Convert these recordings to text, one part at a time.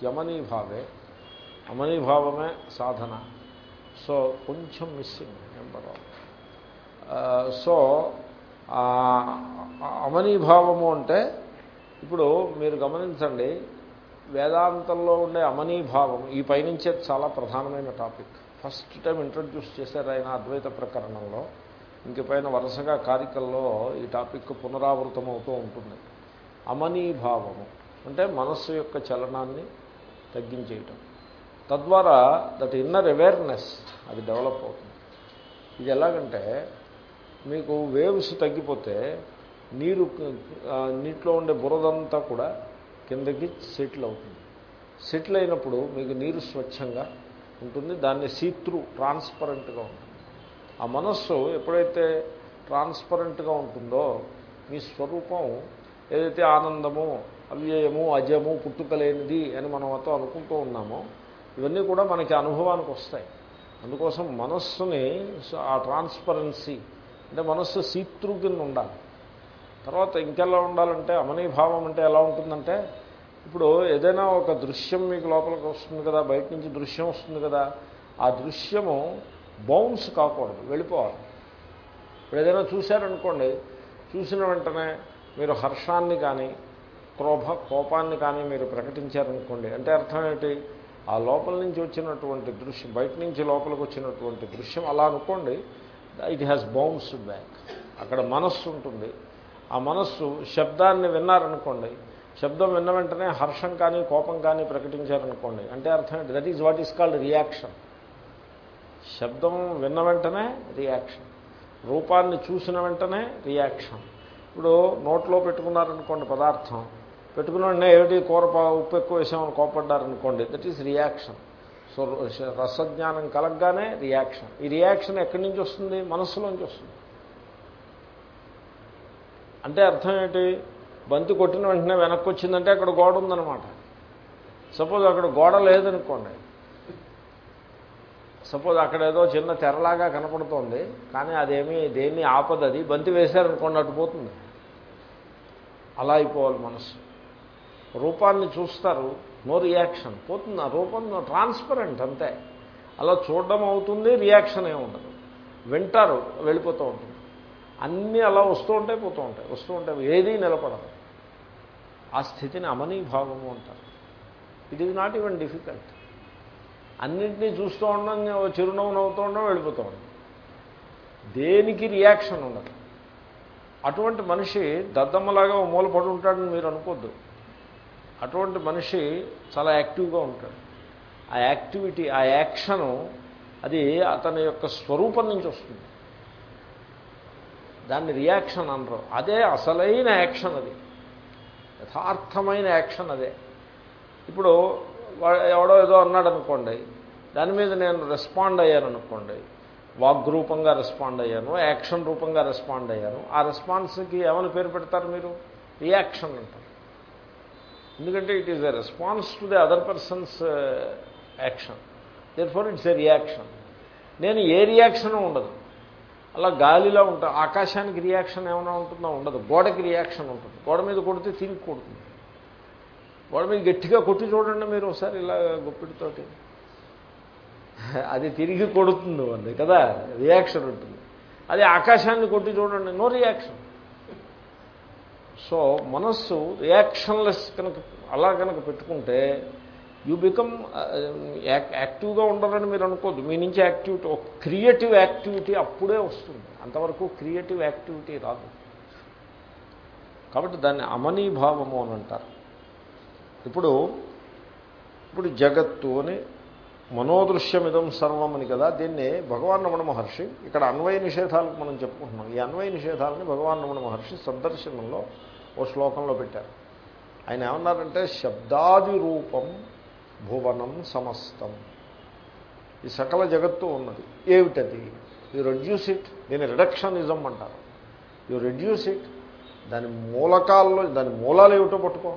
హ్యమనీభావే అమనీభావమే సాధన. సో కొంచెం మిస్సింగ్ నెంబర్ సో అమనీభావము అంటే ఇప్పుడు మీరు గమనించండి వేదాంతంలో ఉండే అమనీభావం ఈ పైనుంచే చాలా ప్రధానమైన టాపిక్. ఫస్ట్ టైం ఇంట్రడ్యూస్ చేశారు ఆయన అద్వైత ప్రకరణంలో. ఇంక పైన వరుసగా కారికల్లో ఈ టాపిక్ పునరావృతం అవుతూ ఉంటుంది. అమనీభావము అంటే మనస్సు యొక్క చలనాన్ని తగ్గించేయటం. తద్వారా దట్ ఇన్నర్ అవేర్నెస్ అది డెవలప్ అవుతుంది. ఇది ఎలాగంటే మీకు వేవ్స్ తగ్గిపోతే నీరు నీటిలో ఉండే బురదంతా కూడా కిందకి సెటిల్ అవుతుంది. సెటిల్ అయినప్పుడు మీకు నీరు స్వచ్ఛంగా ఉంటుంది దాన్ని సీత్రూ ట్రాన్స్పరెంట్గా ఉంటుంది. ఆ మనస్సు ఎప్పుడైతే ట్రాన్స్పరెంట్గా ఉంటుందో మీ స్వరూపం ఏదైతే ఆనందము అవ్యయము అజము పుట్టుకలేనిది అని మనం అతో అనుకుంటూ ఉన్నామో ఇవన్నీ కూడా మనకి అనుభవానికి వస్తాయి. అందుకోసం మనస్సుని ఆ ట్రాన్స్పరెన్సీ అంటే మనస్సు సీతృ కింద ఉండాలి. తర్వాత ఇంకెలా ఉండాలంటే అమనీభావం అంటే ఎలా ఉంటుందంటే ఇప్పుడు ఏదైనా ఒక దృశ్యం మీకు లోపలికి వస్తుంది కదా బయట నుంచి దృశ్యం వస్తుంది కదా ఆ దృశ్యము బౌన్స్ కాకూడదు వెళ్ళిపోవాలి. ఇప్పుడు ఏదైనా చూశారనుకోండి చూసిన వెంటనే మీరు హర్షాన్ని కానీ క్రోభ కోపాన్ని కానీ మీరు ప్రకటించారనుకోండి అంటే అర్థం ఏంటి? ఆ లోపల నుంచి వచ్చినటువంటి దృశ్యం బయట నుంచి లోపలికి వచ్చినటువంటి దృశ్యం అలా అనుకోండి ఇట్ హ్యాస్ బౌన్స్ బ్యాక్ అక్కడ మనస్సు ఉంటుంది. ఆ మనస్సు శబ్దాన్ని విన్నారనుకోండి శబ్దం విన్న వెంటనే హర్షం కానీ కోపం కానీ ప్రకటించారనుకోండి అంటే అర్థం ఏంటి? That is what is called reaction శబ్దం విన్న వెంటనే రియాక్షన్ రూపాన్ని చూసిన వెంటనే రియాక్షన్ ఇప్పుడు నోట్లో పెట్టుకున్నారనుకోండి పదార్థం పెట్టుకున్న వెంటనే ఏమిటి? కూర ఉప్పు ఎక్కువ వేసామని కోపడ్డారనుకోండి. దట్ ఈస్ రియాక్షన్ సో రసజ్ఞానం కలగగానే రియాక్షన్ ఈ రియాక్షన్ ఎక్కడి నుంచి వస్తుంది? మనస్సులోంచి వస్తుంది. అంటే అర్థం ఏంటి? బంతి కొట్టిన వెంటనే వెనక్కి వచ్చిందంటే అక్కడ గోడ ఉందన్నమాట. సపోజ్ అక్కడ గోడ లేదనుకోండి. సపోజ్ అక్కడ ఏదో చిన్న తెరలాగా కనపడుతోంది కానీ అదేమీ దేన్ని ఆపదది. అది బంతి వేశారనుకోండి అటు పోతుంది. అలా అయిపోవాలి మనస్సు. రూపాన్ని చూస్తారు నో రియాక్షన్. పోతుంది ఆ రూపం ట్రాన్స్పరెంట్ అంతే. అలా చూడడం అవుతుంది రియాక్షన్ ఏమి ఉండదు. వింటారు వెళ్ళిపోతూ ఉంటుంది. అన్నీ అలా వస్తూ ఉంటాయి పోతూ ఉంటాయి వస్తూ ఉంటాయి ఏదీ నిలబడదు. ఆ స్థితిని అమనీభావము అంటారు. It is not even difficult అన్నింటినీ చూస్తూ ఉండడం చిరునవ్వు నవ్వుతూ ఉండడం వెళ్ళిపోతూ ఉండడం. దేనికి రియాక్షన్ ఉండదు? అటువంటి మనిషి దద్దమ్మలాగా మూలపడి ఉంటాడని మీరు అనుకోద్దు. అటువంటి మనిషి చాలా యాక్టివ్గా ఉంటాడు. ఆ యాక్టివిటీ ఆ యాక్షను అది అతని యొక్క స్వరూపం నుంచి వస్తుంది. దాన్ని రియాక్షన్ అనరు. అదే అసలైన యాక్షన్ అది. యథార్థమైన యాక్షన్ అదే. ఇప్పుడు ఎవడో ఏదో అన్నాడు అనుకోండి దాని మీద నేను రెస్పాండ్ అయ్యాను అనుకోండి వాగ్రూపంగా రెస్పాండ్ అయ్యాను యాక్షన్ రూపంగా రెస్పాండ్ అయ్యాను ఆ రెస్పాన్స్కి ఏమైనా పేరు పెడతారు మీరు? రియాక్షన్ అంటారు. ఎందుకంటే it is a response to the other person's action therefore it's a reaction నేను ఏ రియాక్షన్ ఉండదు. అలా గాలిలో ఉంటా ఆకాశానికి రియాక్షన్ ఏమైనా ఉంటుందో? ఉండదు. గోడకి రియాక్షన్ ఉంటుంది. గోడ మీద కొడితే తిరిగి కొడుతుంది. గోడ మీద గట్టిగా కొట్టి చూడండి మీరు ఒకసారి ఇలా గుప్పిడితోటి. అది తిరిగి కొడుతుంది అండి కదా? రియాక్షన్ ఉంటుంది. అది ఆకాశాన్ని కొట్టి చూడండి. నో రియాక్షన్ సో మనస్సు రియాక్షన్లెస్ కనుక అలా కనుక పెట్టుకుంటే యూ బికమ్ యాక్టివ్గా ఉండాలని మీరు అనుకోద్దు. మీ నుంచి యాక్టివిటీ ఒక క్రియేటివ్ యాక్టివిటీ అప్పుడే వస్తుంది. అంతవరకు క్రియేటివ్ యాక్టివిటీ రాదు. కాబట్టి దాన్ని అమనీభావము అని అంటారు. ఇప్పుడు ఇప్పుడు జగత్తు అని మనోదృశ్యమిదం సర్వం అని కదా దీన్ని భగవాన్ రమణ మహర్షి ఇక్కడ అన్వయ నిషేధాలకు మనం చెప్పుకుంటున్నాం. ఈ అన్వయ నిషేధాలని భగవాన్ రమణ మహర్షి సందర్శనంలో ఓ శ్లోకంలో పెట్టారు. ఆయన ఏమన్నారంటే శబ్దాది రూపం భువనం సమస్తం. ఈ సకల జగత్తు ఉన్నది. ఏమిటది? యూ రెడ్యూస్ ఇట్ దీని రిడక్షనిజం అంటారు. యు రెడ్యూస్ ఇట్ దాని మూలకాల్లో దాని మూలాలు ఏమిటో పట్టుకో.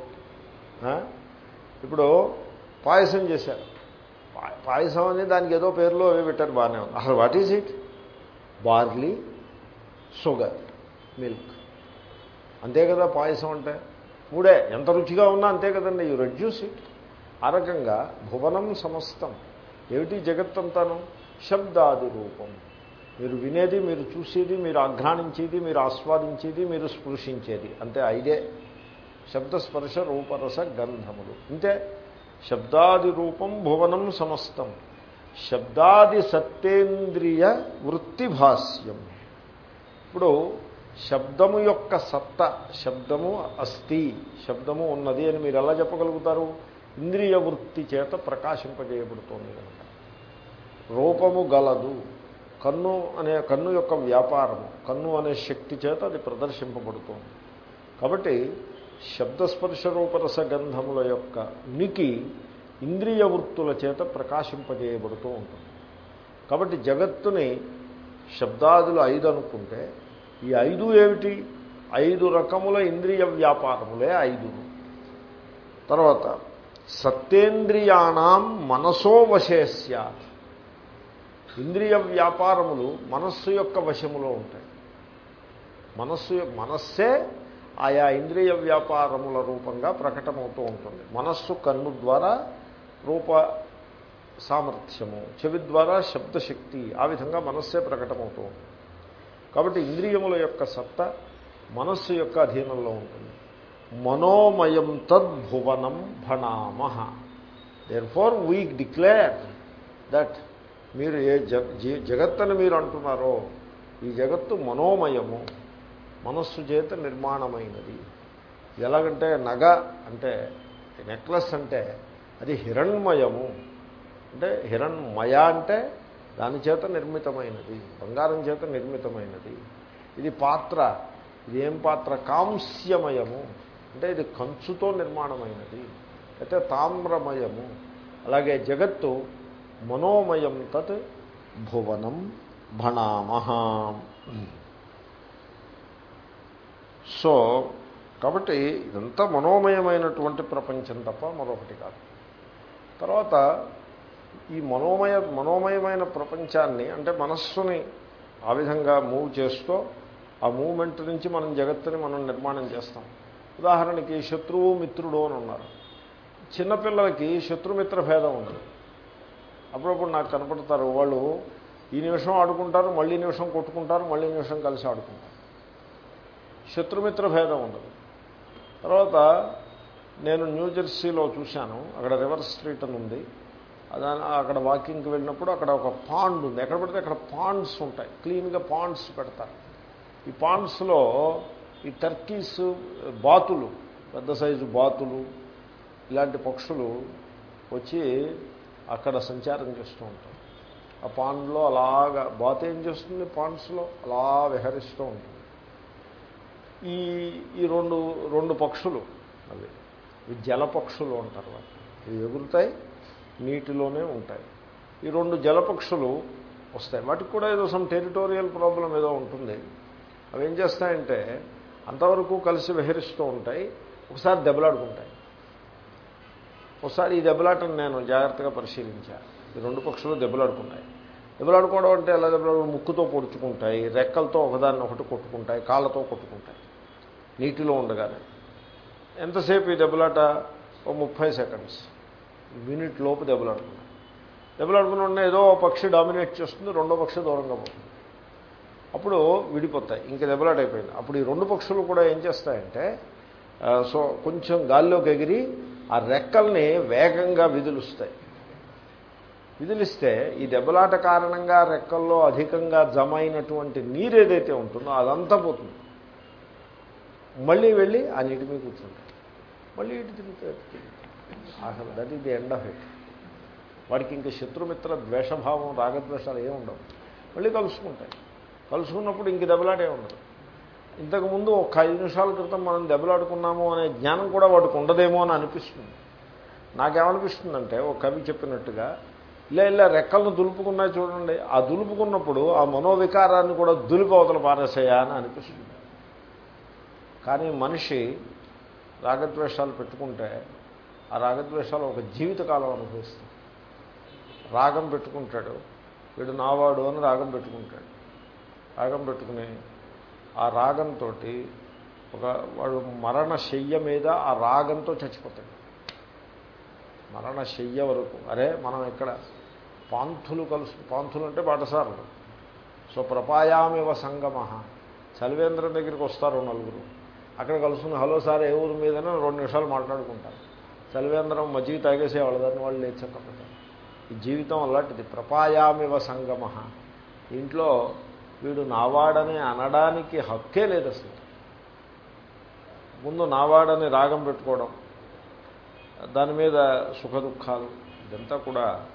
ఇప్పుడు పాయసం చేశారు. పాయసం అని దానికి ఏదో పేర్లో అవి పెట్టారు బాగానే ఉంది. అసలు what is it barley sugar milk అంతే కదా పాయసం అంటే? మూడే ఎంత రుచిగా ఉన్నా అంతే కదండి యూ రెడ్యూస్ ఇట్ ఆ రకంగా భువనం సమస్తం. ఏమిటి జగత్తంతాను? శబ్దాది రూపం. మీరు వినేది మీరు చూసేది మీరు ఆఘ్రాణించేది మీరు ఆస్వాదించేది మీరు స్పృశించేది. అంతే ఐదే. శబ్దస్పర్శ రూపరస గంధములు. ఇంతే. శబ్దాది రూపం భువనం సమస్తం. శబ్దాది సత్యేంద్రియ వృత్తిభాస్యం. ఇప్పుడు శబ్దము యొక్క సత్త శబ్దము అస్థి శబ్దము ఉన్నది అని మీరు ఎలా చెప్పగలుగుతారు? ఇంద్రియ వృత్తి చేత ప్రకాశింపజేయబడుతోంది కనుక. రూపము గలదు. కన్ను అనే కన్ను యొక్క వ్యాపారము కన్ను అనే శక్తి చేత అది ప్రదర్శింపబడుతోంది. కాబట్టి శబ్దస్పర్శ రూపరస గంధముల యొక్క ఉనికి ఇంద్రియ వృత్తుల చేత ప్రకాశింపజేయబడుతూ ఉంటుంది. కాబట్టి జగత్తుని శబ్దాదులు ఐదు అనుకుంటే ఈ ఐదు ఏమిటి? ఐదు రకముల ఇంద్రియ వ్యాపారములే ఐదు. తర్వాత సత్యేంద్రియాణం మనసో వశేస్య ఇంద్రియ వ్యాపారములు మనస్సు యొక్క వశములో ఉంటాయి. మనస్సు మనస్సే ఆయా ఇంద్రియ వ్యాపారముల రూపంగా ప్రకటమవుతూ ఉంటుంది. మనస్సు కన్ను ద్వారా రూప సామర్థ్యము చెవి ద్వారా శబ్దశక్తి ఆ విధంగా మనస్సే ప్రకటమవుతూ ఉంటుంది. కాబట్టి ఇంద్రియముల యొక్క సత్త మనస్సు యొక్క అధీనంలో ఉంటుంది. మనోమయం తద్భువనం భణామ. Therefore we declare that మీరు ఏ జగత్తని మీరు అంటున్నారో ఈ జగత్తు మనోమయము మనస్సు చేత నిర్మాణమైనది. ఎలాగంటే నగ అంటే నెక్లెస్ అంటే అది హిరణ్మయము. అంటే హిరణ్మయ అంటే దాని చేత నిర్మితమైనది బంగారం చేత నిర్మితమైనది. ఇది పాత్ర ఇది ఏం పాత్ర? కాంస్యమయము. అంటే ఇది కంచుతో నిర్మాణమైనది. అయితే తామ్రమయము. అలాగే జగత్తు మనోమయం తత్ భువనం భణామహ. సో కాబట్టి ఇదంతా మనోమయమైనటువంటి ప్రపంచం తప్ప మరొకటి కాదు. తర్వాత ఈ మనోమయ మనోమయమైన ప్రపంచాన్ని అంటే మనస్సుని ఆ విధంగా మూవ్ చేస్తూ ఆ మూమెంట్ నుంచి మనం జగత్తుని మనం నిర్మాణం చేస్తాం. ఉదాహరణకి శత్రువు మిత్రుడు అని ఉన్నారు. చిన్నపిల్లలకి శత్రుమిత్ర భేదం ఉండదు అప్పుడప్పుడు నాకు కనపడతారు వాళ్ళు ఈ నిమిషం ఆడుకుంటారు మళ్ళీ నిమిషం కొట్టుకుంటారు మళ్ళీ నిమిషం కలిసి ఆడుకుంటారు. శత్రుమిత్ర భేదం ఉండదు. తర్వాత నేను న్యూజెర్సీలో చూశాను అక్కడ రివర్ స్ట్రీట్ అని ఉంది. దాని అక్కడ వాకింగ్కి వెళ్ళినప్పుడు అక్కడ ఒక పాండ్ ఉంది. ఎక్కడ పడితే అక్కడ పాండ్స్ ఉంటాయి. క్లీన్గా పాండ్స్ పెడతారు. ఈ పాండ్స్లో ఈ టర్కీస్ బాతులు పెద్ద సైజు బాతులు ఇలాంటి పక్షులు వచ్చి అక్కడ సంచారం చేస్తూ ఉంటాయి ఆ పాండ్లో అలాగా బాత్ ఏం చేస్తుంది పాండ్స్లో? అలా విహరిస్తూ ఉంటుంది. ఈ ఈ రెండు రెండు పక్షులు అవి. ఈ జలపక్షులు అంటారు వాటి ఇవి ఎగురుతాయి నీటిలోనే ఉంటాయి. ఈ రెండు జలపక్షులు వస్తాయి. వాటికి కూడా ఏదో సమ్ టెరిటోరియల్ ప్రాబ్లం ఏదో ఉంటుంది. అవి ఏం చేస్తాయంటే అంతవరకు కలిసి విహరిస్తూ ఉంటాయి. ఒకసారి దెబ్బలాడుకుంటాయి. ఒకసారి ఈ దెబ్బలాటను నేను జాగ్రత్తగా పరిశీలించాను ఈ రెండు పక్షులు దెబ్బలాడుకుంటాయి. దెబ్బలాడుకోవడం అంటే ఎలా దెబ్బలాడు ముక్కుతో పొడుచుకుంటాయి రెక్కలతో ఒకదాన్ని ఒకటి కొట్టుకుంటాయి కాళ్ళతో కొట్టుకుంటాయి. నీటిలో ఉండగానే. ఎంతసేపు ఈ దెబ్బలాట? ఒక ముప్పై సెకండ్స్ మినిట్ లోపు దెబ్బలాడుకున్నాయి దెబ్బలాడుకున్న ఏదో పక్షి డామినేట్ చేస్తుంది రెండో పక్షి దూరంగా పోతుంది. అప్పుడు విడిపోతాయి ఇంక దెబ్బలాటైపోయింది. అప్పుడు ఈ రెండు పక్షులు కూడా ఏం చేస్తాయంటే సో కొంచెం గాల్లోకి ఎగిరి ఆ రెక్కల్ని వేగంగా విదులుస్తాయి. విదిలిస్తే ఈ దెబ్బలాట కారణంగా రెక్కల్లో అధికంగా జమ అయినటువంటి నీరు ఏదైతే ఉంటుందో అదంతా పోతుంది. మళ్ళీ వెళ్ళి ఆ నీటి మీద కూర్చుంటాయి. మళ్ళీ ఇటు తిరుగుతాయి. అసలు that is the end of it వాడికి ఇంకా శత్రుమిత్ర ద్వేషభావం రాగద్వేషాలు ఏమి ఉండవు. మళ్ళీ కలుసుకుంటాయి. కలుసుకున్నప్పుడు ఇంక దెబ్బలాటే ఉండదు. ఇంతకుముందు ఒక ఐదు నిమిషాల క్రితం మనం దెబ్బలాడుకున్నాము అనే జ్ఞానం కూడా వాటికి ఉండదేమో అని అనిపిస్తుంది. నాకేమనిపిస్తుందంటే ఒక కవి చెప్పినట్టుగా ఇలా ఇలా రెక్కలను దులుపుకున్నాయి చూడండి. ఆ దులుపుకున్నప్పుడు ఆ మనోవికారాన్ని కూడా దులిపి అవతల పారేసేయా అని అనిపిస్తుంది. కానీ మనిషి రాగద్వేషాలు పెట్టుకుంటే ఆ రాగద్వేషాలు ఒక జీవితకాలం అనుభవిస్తాడు రాగం పెట్టుకుంటాడు. వీడు నావాడు అని రాగం పెట్టుకుంటాడు. రాగం పెట్టుకుని ఆ రాగంతో ఒక వాడు మరణ శయ్య మీద ఆ రాగంతో చచ్చిపోతాడు. మరణశయ్య వరకు. అరే మనం ఇక్కడ పాంథులు కలుసు పాంథులు అంటే బాటసారులు సో ప్రపాయామివ సంగమ. చలివేంద్రం దగ్గరికి వస్తారు నలుగురు. అక్కడ కలుసుకుని హలో సార్ ఏ ఊరు మీదనే? రెండు నిమిషాలు మాట్లాడుకుంటారు. చలివేంద్రం మజ్జిగ తాగేసే వాళ్ళదాన్ని వాళ్ళు లేచకపోతారు. ఈ జీవితం అలాంటిది. ప్రపాయామివ సంగమ. ఇంట్లో వీడు నావాడని అనడానికి హక్కే లేదు అసలు. ముందు నావాడని రాగం పెట్టుకోవడం దాని మీద సుఖ దుఃఖాలు ఇదంతా కూడా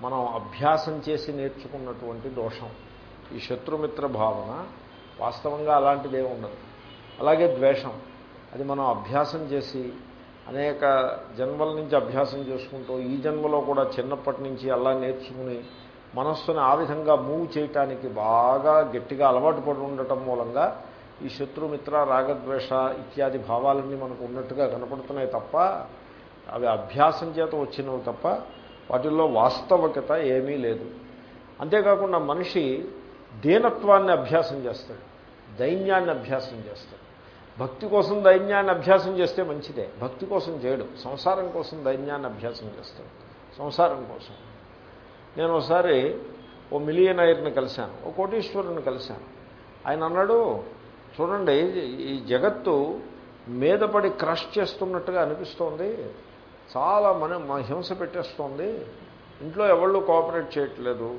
మనం అభ్యాసం చేసి నేర్చుకున్నటువంటి దోషం. ఈ శత్రుమిత్ర భావన వాస్తవంగా అలాంటిదే ఉండదు. అలాగే ద్వేషం. అది మనం అభ్యాసం చేసి అనేక జన్మల నుంచి అభ్యాసం చేసుకుంటూ ఈ జన్మలో కూడా చిన్నప్పటి నుంచి అలా నేర్చుకుని మనస్సును ఆ విధంగా మూవ్ చేయటానికి బాగా గట్టిగా అలవాటు పడి ఉండటం మూలంగా ఈ శత్రుమిత్ర రాగద్వేష ఇత్యాది భావాలన్నీ మనకు ఉన్నట్టుగా కనపడుతున్నాయి తప్ప అవి అభ్యాసం చేత వచ్చినవి తప్ప వాటిల్లో వాస్తవికత ఏమీ లేదు. అంతేకాకుండా మనిషి దీనత్వాన్ని అభ్యాసం చేస్తాడు దైన్యాన్ని అభ్యాసం చేస్తాడు. భక్తి కోసం దైన్యాన్ని అభ్యాసం చేస్తే మంచిదే. భక్తి కోసం చేయడం. సంసారం కోసం దైన్యాన్ని అభ్యాసం చేస్తాడు. సంసారం కోసం. నేను ఒకసారి ఓ మిలియనైర్ని కలిశాను. ఓ కోటీశ్వరుని కలిశాను. ఆయన అన్నాడు చూడండి ఈ జగత్తు మీద పడి క్రష్ చేస్తున్నట్టుగా అనిపిస్తోంది. చాలా మన హింస పెట్టేస్తోంది. ఇంట్లో ఎవళ్ళు కోఆపరేట్ చేయట్లేదు.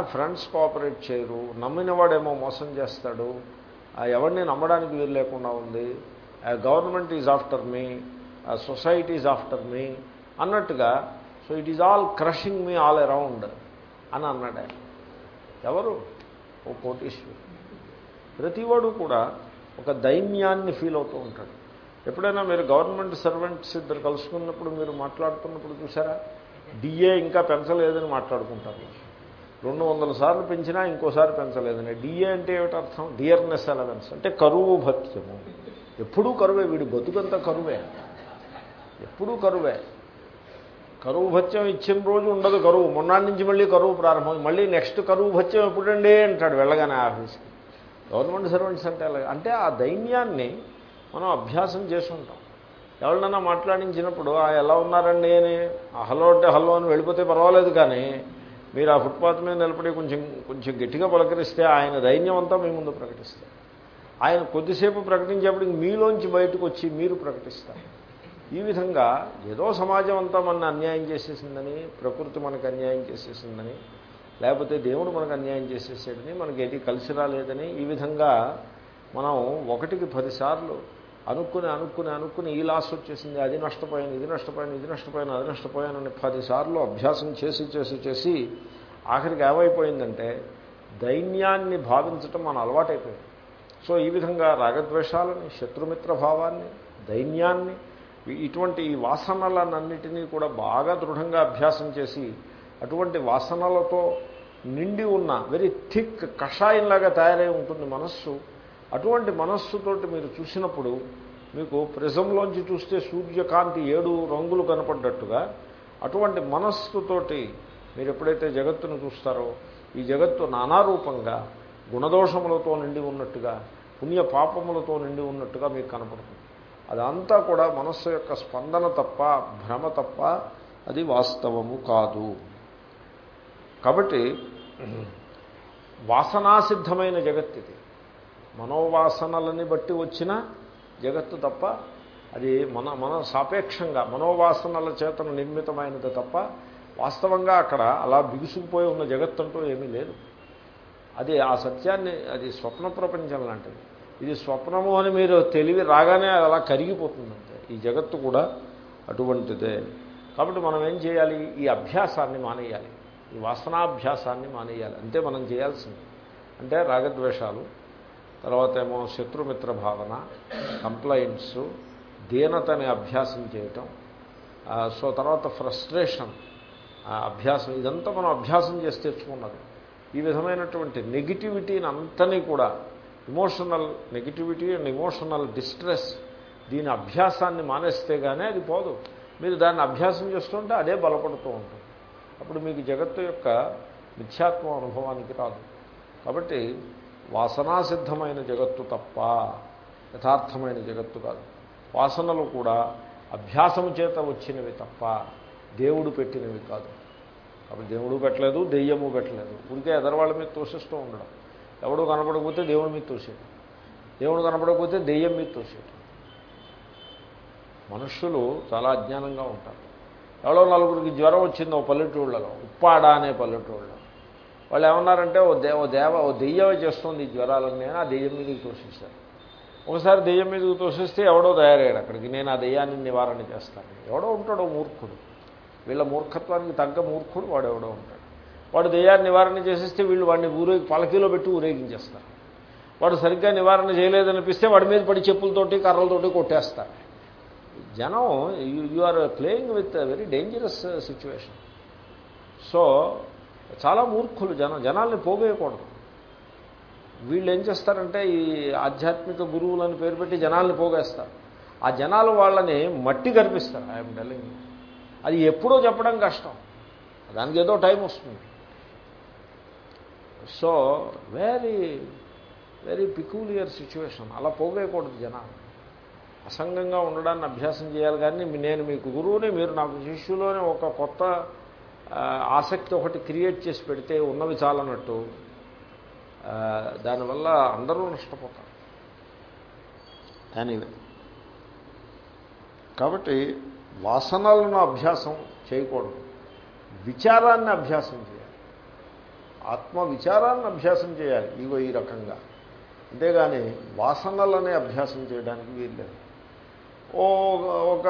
ఫ్రెండ్స్ కోఆపరేట్ చేయరు. నమ్మినవాడేమో మోసం చేస్తాడు. ఎవరిని నమ్మడానికి వీలు లేకుండా ఉంది. Government is after me society is after me అన్నట్టుగా so it is all crushing me all around అని అన్నాడు ఆయన. ఎవరు? ఓ కోటీశ్వరు ప్రతివాడు కూడా ఒక దైన్యాన్ని ఫీల్ అవుతూ ఉంటాడు. ఎప్పుడైనా మీరు గవర్నమెంట్ సర్వెంట్స్ ఇద్దరు కలుసుకున్నప్పుడు మీరు మాట్లాడుతున్నప్పుడు చూసారా? డిఏ ఇంకా పెంచలేదని మాట్లాడుకుంటారు. రెండు వందల సార్లు పెంచినా ఇంకోసారి పెంచలేదని డిఏ అంటే ఏమిటి అర్థం? డియర్నెస్ అలవెన్స్ అంటే కరువు భత్యము. ఎప్పుడూ కరువే వీడి బతుకంతా కరువే. ఎప్పుడూ కరువే. కరువు భత్యం ఇచ్చిన రోజు ఉండదు కరువు. మొన్నటి నుంచి మళ్ళీ కరువు ప్రారంభం. మళ్ళీ నెక్స్ట్ కరువు భత్యం ఎప్పుడండి అంటాడు వెళ్ళగానే ఆఫీస్కి. గవర్నమెంట్ సర్వెంట్స్ అంటే అలాగే. అంటే ఆ దైన్యాన్ని మనం అభ్యాసం చేసుకుంటాం. ఎవరినైనా మాట్లాడించినప్పుడు ఆ ఎలా ఉన్నారండి? అని హలో అంటే హలో అని వెళ్ళిపోతే పర్వాలేదు కానీ మీరు ఆ ఫుట్పాత్ మీద నిలబడి కొంచెం కొంచెం గట్టిగా పలకరిస్తే ఆయన దైన్యం అంతా మీ ముందు ప్రకటిస్తారు ఆయన కొద్దిసేపు ప్రకటించేప్పటికి మీలోంచి బయటకు వచ్చి మీరు ప్రకటిస్తారు. ఈ విధంగా ఏదో సమాజం అంతా మన అన్యాయం చేసేసిందని ప్రకృతి మనకు అన్యాయం చేసేసిందని లేకపోతే దేవుడు మనకు అన్యాయం చేసేసాడని మనకి ఏది కలిసి రాలేదని ఈ విధంగా మనం ఒకటికి పదిసార్లు అనుకుని అనుకుని అనుకుని ఈ లాస్ వచ్చేసింది. అది నష్టపోయాను ఇది నష్టపోయాను ఇది నష్టపోయాను అది నష్టపోయాను అని పదిసార్లు అభ్యాసం చేసి చేసి చేసి ఆఖరికి ఏమైపోయిందంటే దైన్యాన్ని భావించటం మన అలవాటైపోయింది. సో ఈ విధంగా రాగద్వేషాలని శత్రుమిత్ర భావాన్ని దైన్యాన్ని ఇటువంటి ఈ వాసనలన్నిటినీ కూడా బాగా దృఢంగా అభ్యాసం చేసి అటువంటి వాసనలతో నిండి ఉన్న వెరీ థిక్ కషాయంలాగా తయారై ఉంటుంది మనస్సు. అటువంటి మనస్సుతోటి మీరు చూసినప్పుడు మీకు ప్రిజంలోంచి చూస్తే సూర్యకాంతి ఏడు రంగులు కనపడ్డట్టుగా అటువంటి మనస్సుతోటి మీరు ఎప్పుడైతే జగత్తును చూస్తారో ఈ జగత్తు నానారూపంగా గుణదోషములతో నిండి ఉన్నట్టుగా పుణ్య పాపములతో నిండి ఉన్నట్టుగా మీకు కనపడుతుంది. అదంతా కూడా మనస్సు యొక్క స్పందన తప్ప భ్రమ తప్ప అది వాస్తవము కాదు. కాబట్టి వాసనాసిద్ధమైన జగత్ ఇది మనోవాసనలని బట్టి వచ్చిన జగత్తు తప్ప అది మన మన సాపేక్షంగా మనోవాసనల చేతను నిర్మితమైనది తప్ప వాస్తవంగా అక్కడ అలా బిగుసుకుపోయి ఉన్న జగత్తంటూ ఏమీ లేదు. అది ఆ సత్యాన్ని అది స్వప్న ప్రపంచం లాంటిది. ఇది స్వప్నము అని మీరు తెలివి రాగానే అలా కరిగిపోతుందంటే ఈ జగత్తు కూడా అటువంటిదే. కాబట్టి మనం ఏం చేయాలి? ఈ అభ్యాసాన్ని మానేయాలి. ఈ వాసనాభ్యాసాన్ని మానేయాలి. అంతే మనం చేయాల్సింది అంటే రాగద్వేషాలు తర్వాత ఏమో శత్రుమిత్ర భావన కంప్లైంట్స్ దీనతని అభ్యాసం చేయటం సో తర్వాత ఫ్రస్ట్రేషన్ అభ్యాసం ఇదంతా మనం అభ్యాసం చేసి తెచ్చుకున్నది. ఈ విధమైనటువంటి నెగిటివిటీని అంతని కూడా emotional negativity and emotional distress దీని అభ్యాసాన్ని మానేస్తే కానీ అది పోదు. మీరు దాన్ని అభ్యాసం చేస్తుంటే అదే బలపడుతూ ఉంటుంది. అప్పుడు మీకు జగత్తు యొక్క మిథ్యాత్మ అనుభవానికి రాదు. కాబట్టి వాసనాసిద్ధమైన జగత్తు తప్ప యథార్థమైన జగత్తు కాదు. వాసనలు కూడా అభ్యాసము చేత వచ్చినవి తప్ప దేవుడు పెట్టినవి కాదు. కాబట్టి దేవుడు పెట్టలేదు దెయ్యము పెట్టలేదు. ఉంటే ఎదరవాళ్ళ మీద తోసిస్తూ ఉండడం. ఎవడు కనపడకపోతే దేవుడి మీద తోసేయడం దేవుడు కనపడకపోతే దెయ్యం మీద తోసేయడం మనుష్యులు చాలా అజ్ఞానంగా ఉంటారు. ఎవరో నలుగురికి జ్వరం వచ్చింది ఓ పల్లెటూళ్ళలో. ఉప్పాడ అనే పల్లెటూళ్ళలో. వాళ్ళు ఏమన్నారంటే ఓ దేవ దేవ ఓ దెయ్యమే చేస్తుంది ఈ జ్వరాలన్నీ అని ఆ దెయ్యం మీదకి తోషిస్తారు ఒకసారి దెయ్యం మీదకి తోషిస్తే ఎవడో తయారయ్యాడు అక్కడికి. నేను ఆ దెయ్యాన్ని నివారణ చేస్తాను. ఎవడో ఉంటాడో మూర్ఖుడు. వీళ్ళ మూర్ఖత్వానికి తగ్గ మూర్ఖుడు వాడు ఎవడో ఉంటాడు. వాడు దెయ్యాన్ని నివారణ చేసేస్తే వీళ్ళు వాడిని ఊరేగి పలకీలో పెట్టి ఊరేగించేస్తారు. వాడు సరిగ్గా నివారణ చేయలేదనిపిస్తే వాడి మీద పడి చెప్పులతోటి కర్రలతోటి కొట్టేస్తారు. జనం you are playing with very dangerous situation. So చాలా మూర్ఖులు జనం జనాల్ని పోగేయకూడదు. వీళ్ళు ఏం చేస్తారంటే ఈ ఆధ్యాత్మిక గురువులని పేరు పెట్టి జనాల్ని పోగేస్తారు. ఆ జనాలు వాళ్ళని మట్టి కనిపిస్తారు ఐఎమ్ టెలింగ్ అది ఎప్పుడో చెప్పడం కష్టం. దానికి ఏదో టైం వస్తుంది. So very very peculiar situation అలా పోగేయకూడదు జనాలు. అసంగంగా ఉండడాన్ని అభ్యాసం చేయాలి కానీ నేను మీకు గురువుని మీరు నాకు శిష్యులోనే ఒక కొత్త ఆసక్తి ఒకటి క్రియేట్ చేసి పెడితే ఉన్నవి చాలన్నట్టు దానివల్ల అందరూ నష్టపోతారు. ఎనీవే కాబట్టి వాసనలను అభ్యాసం చేయకూడదు. విచారాన్ని అభ్యాసం చేయాలి. ఆత్మ విచారాన్ని అభ్యాసం చేయాలి ఇగో ఈ రకంగా. అంతేగాని వాసనలనే అభ్యాసం చేయడానికి వీల్లేదు. ఓ ఒక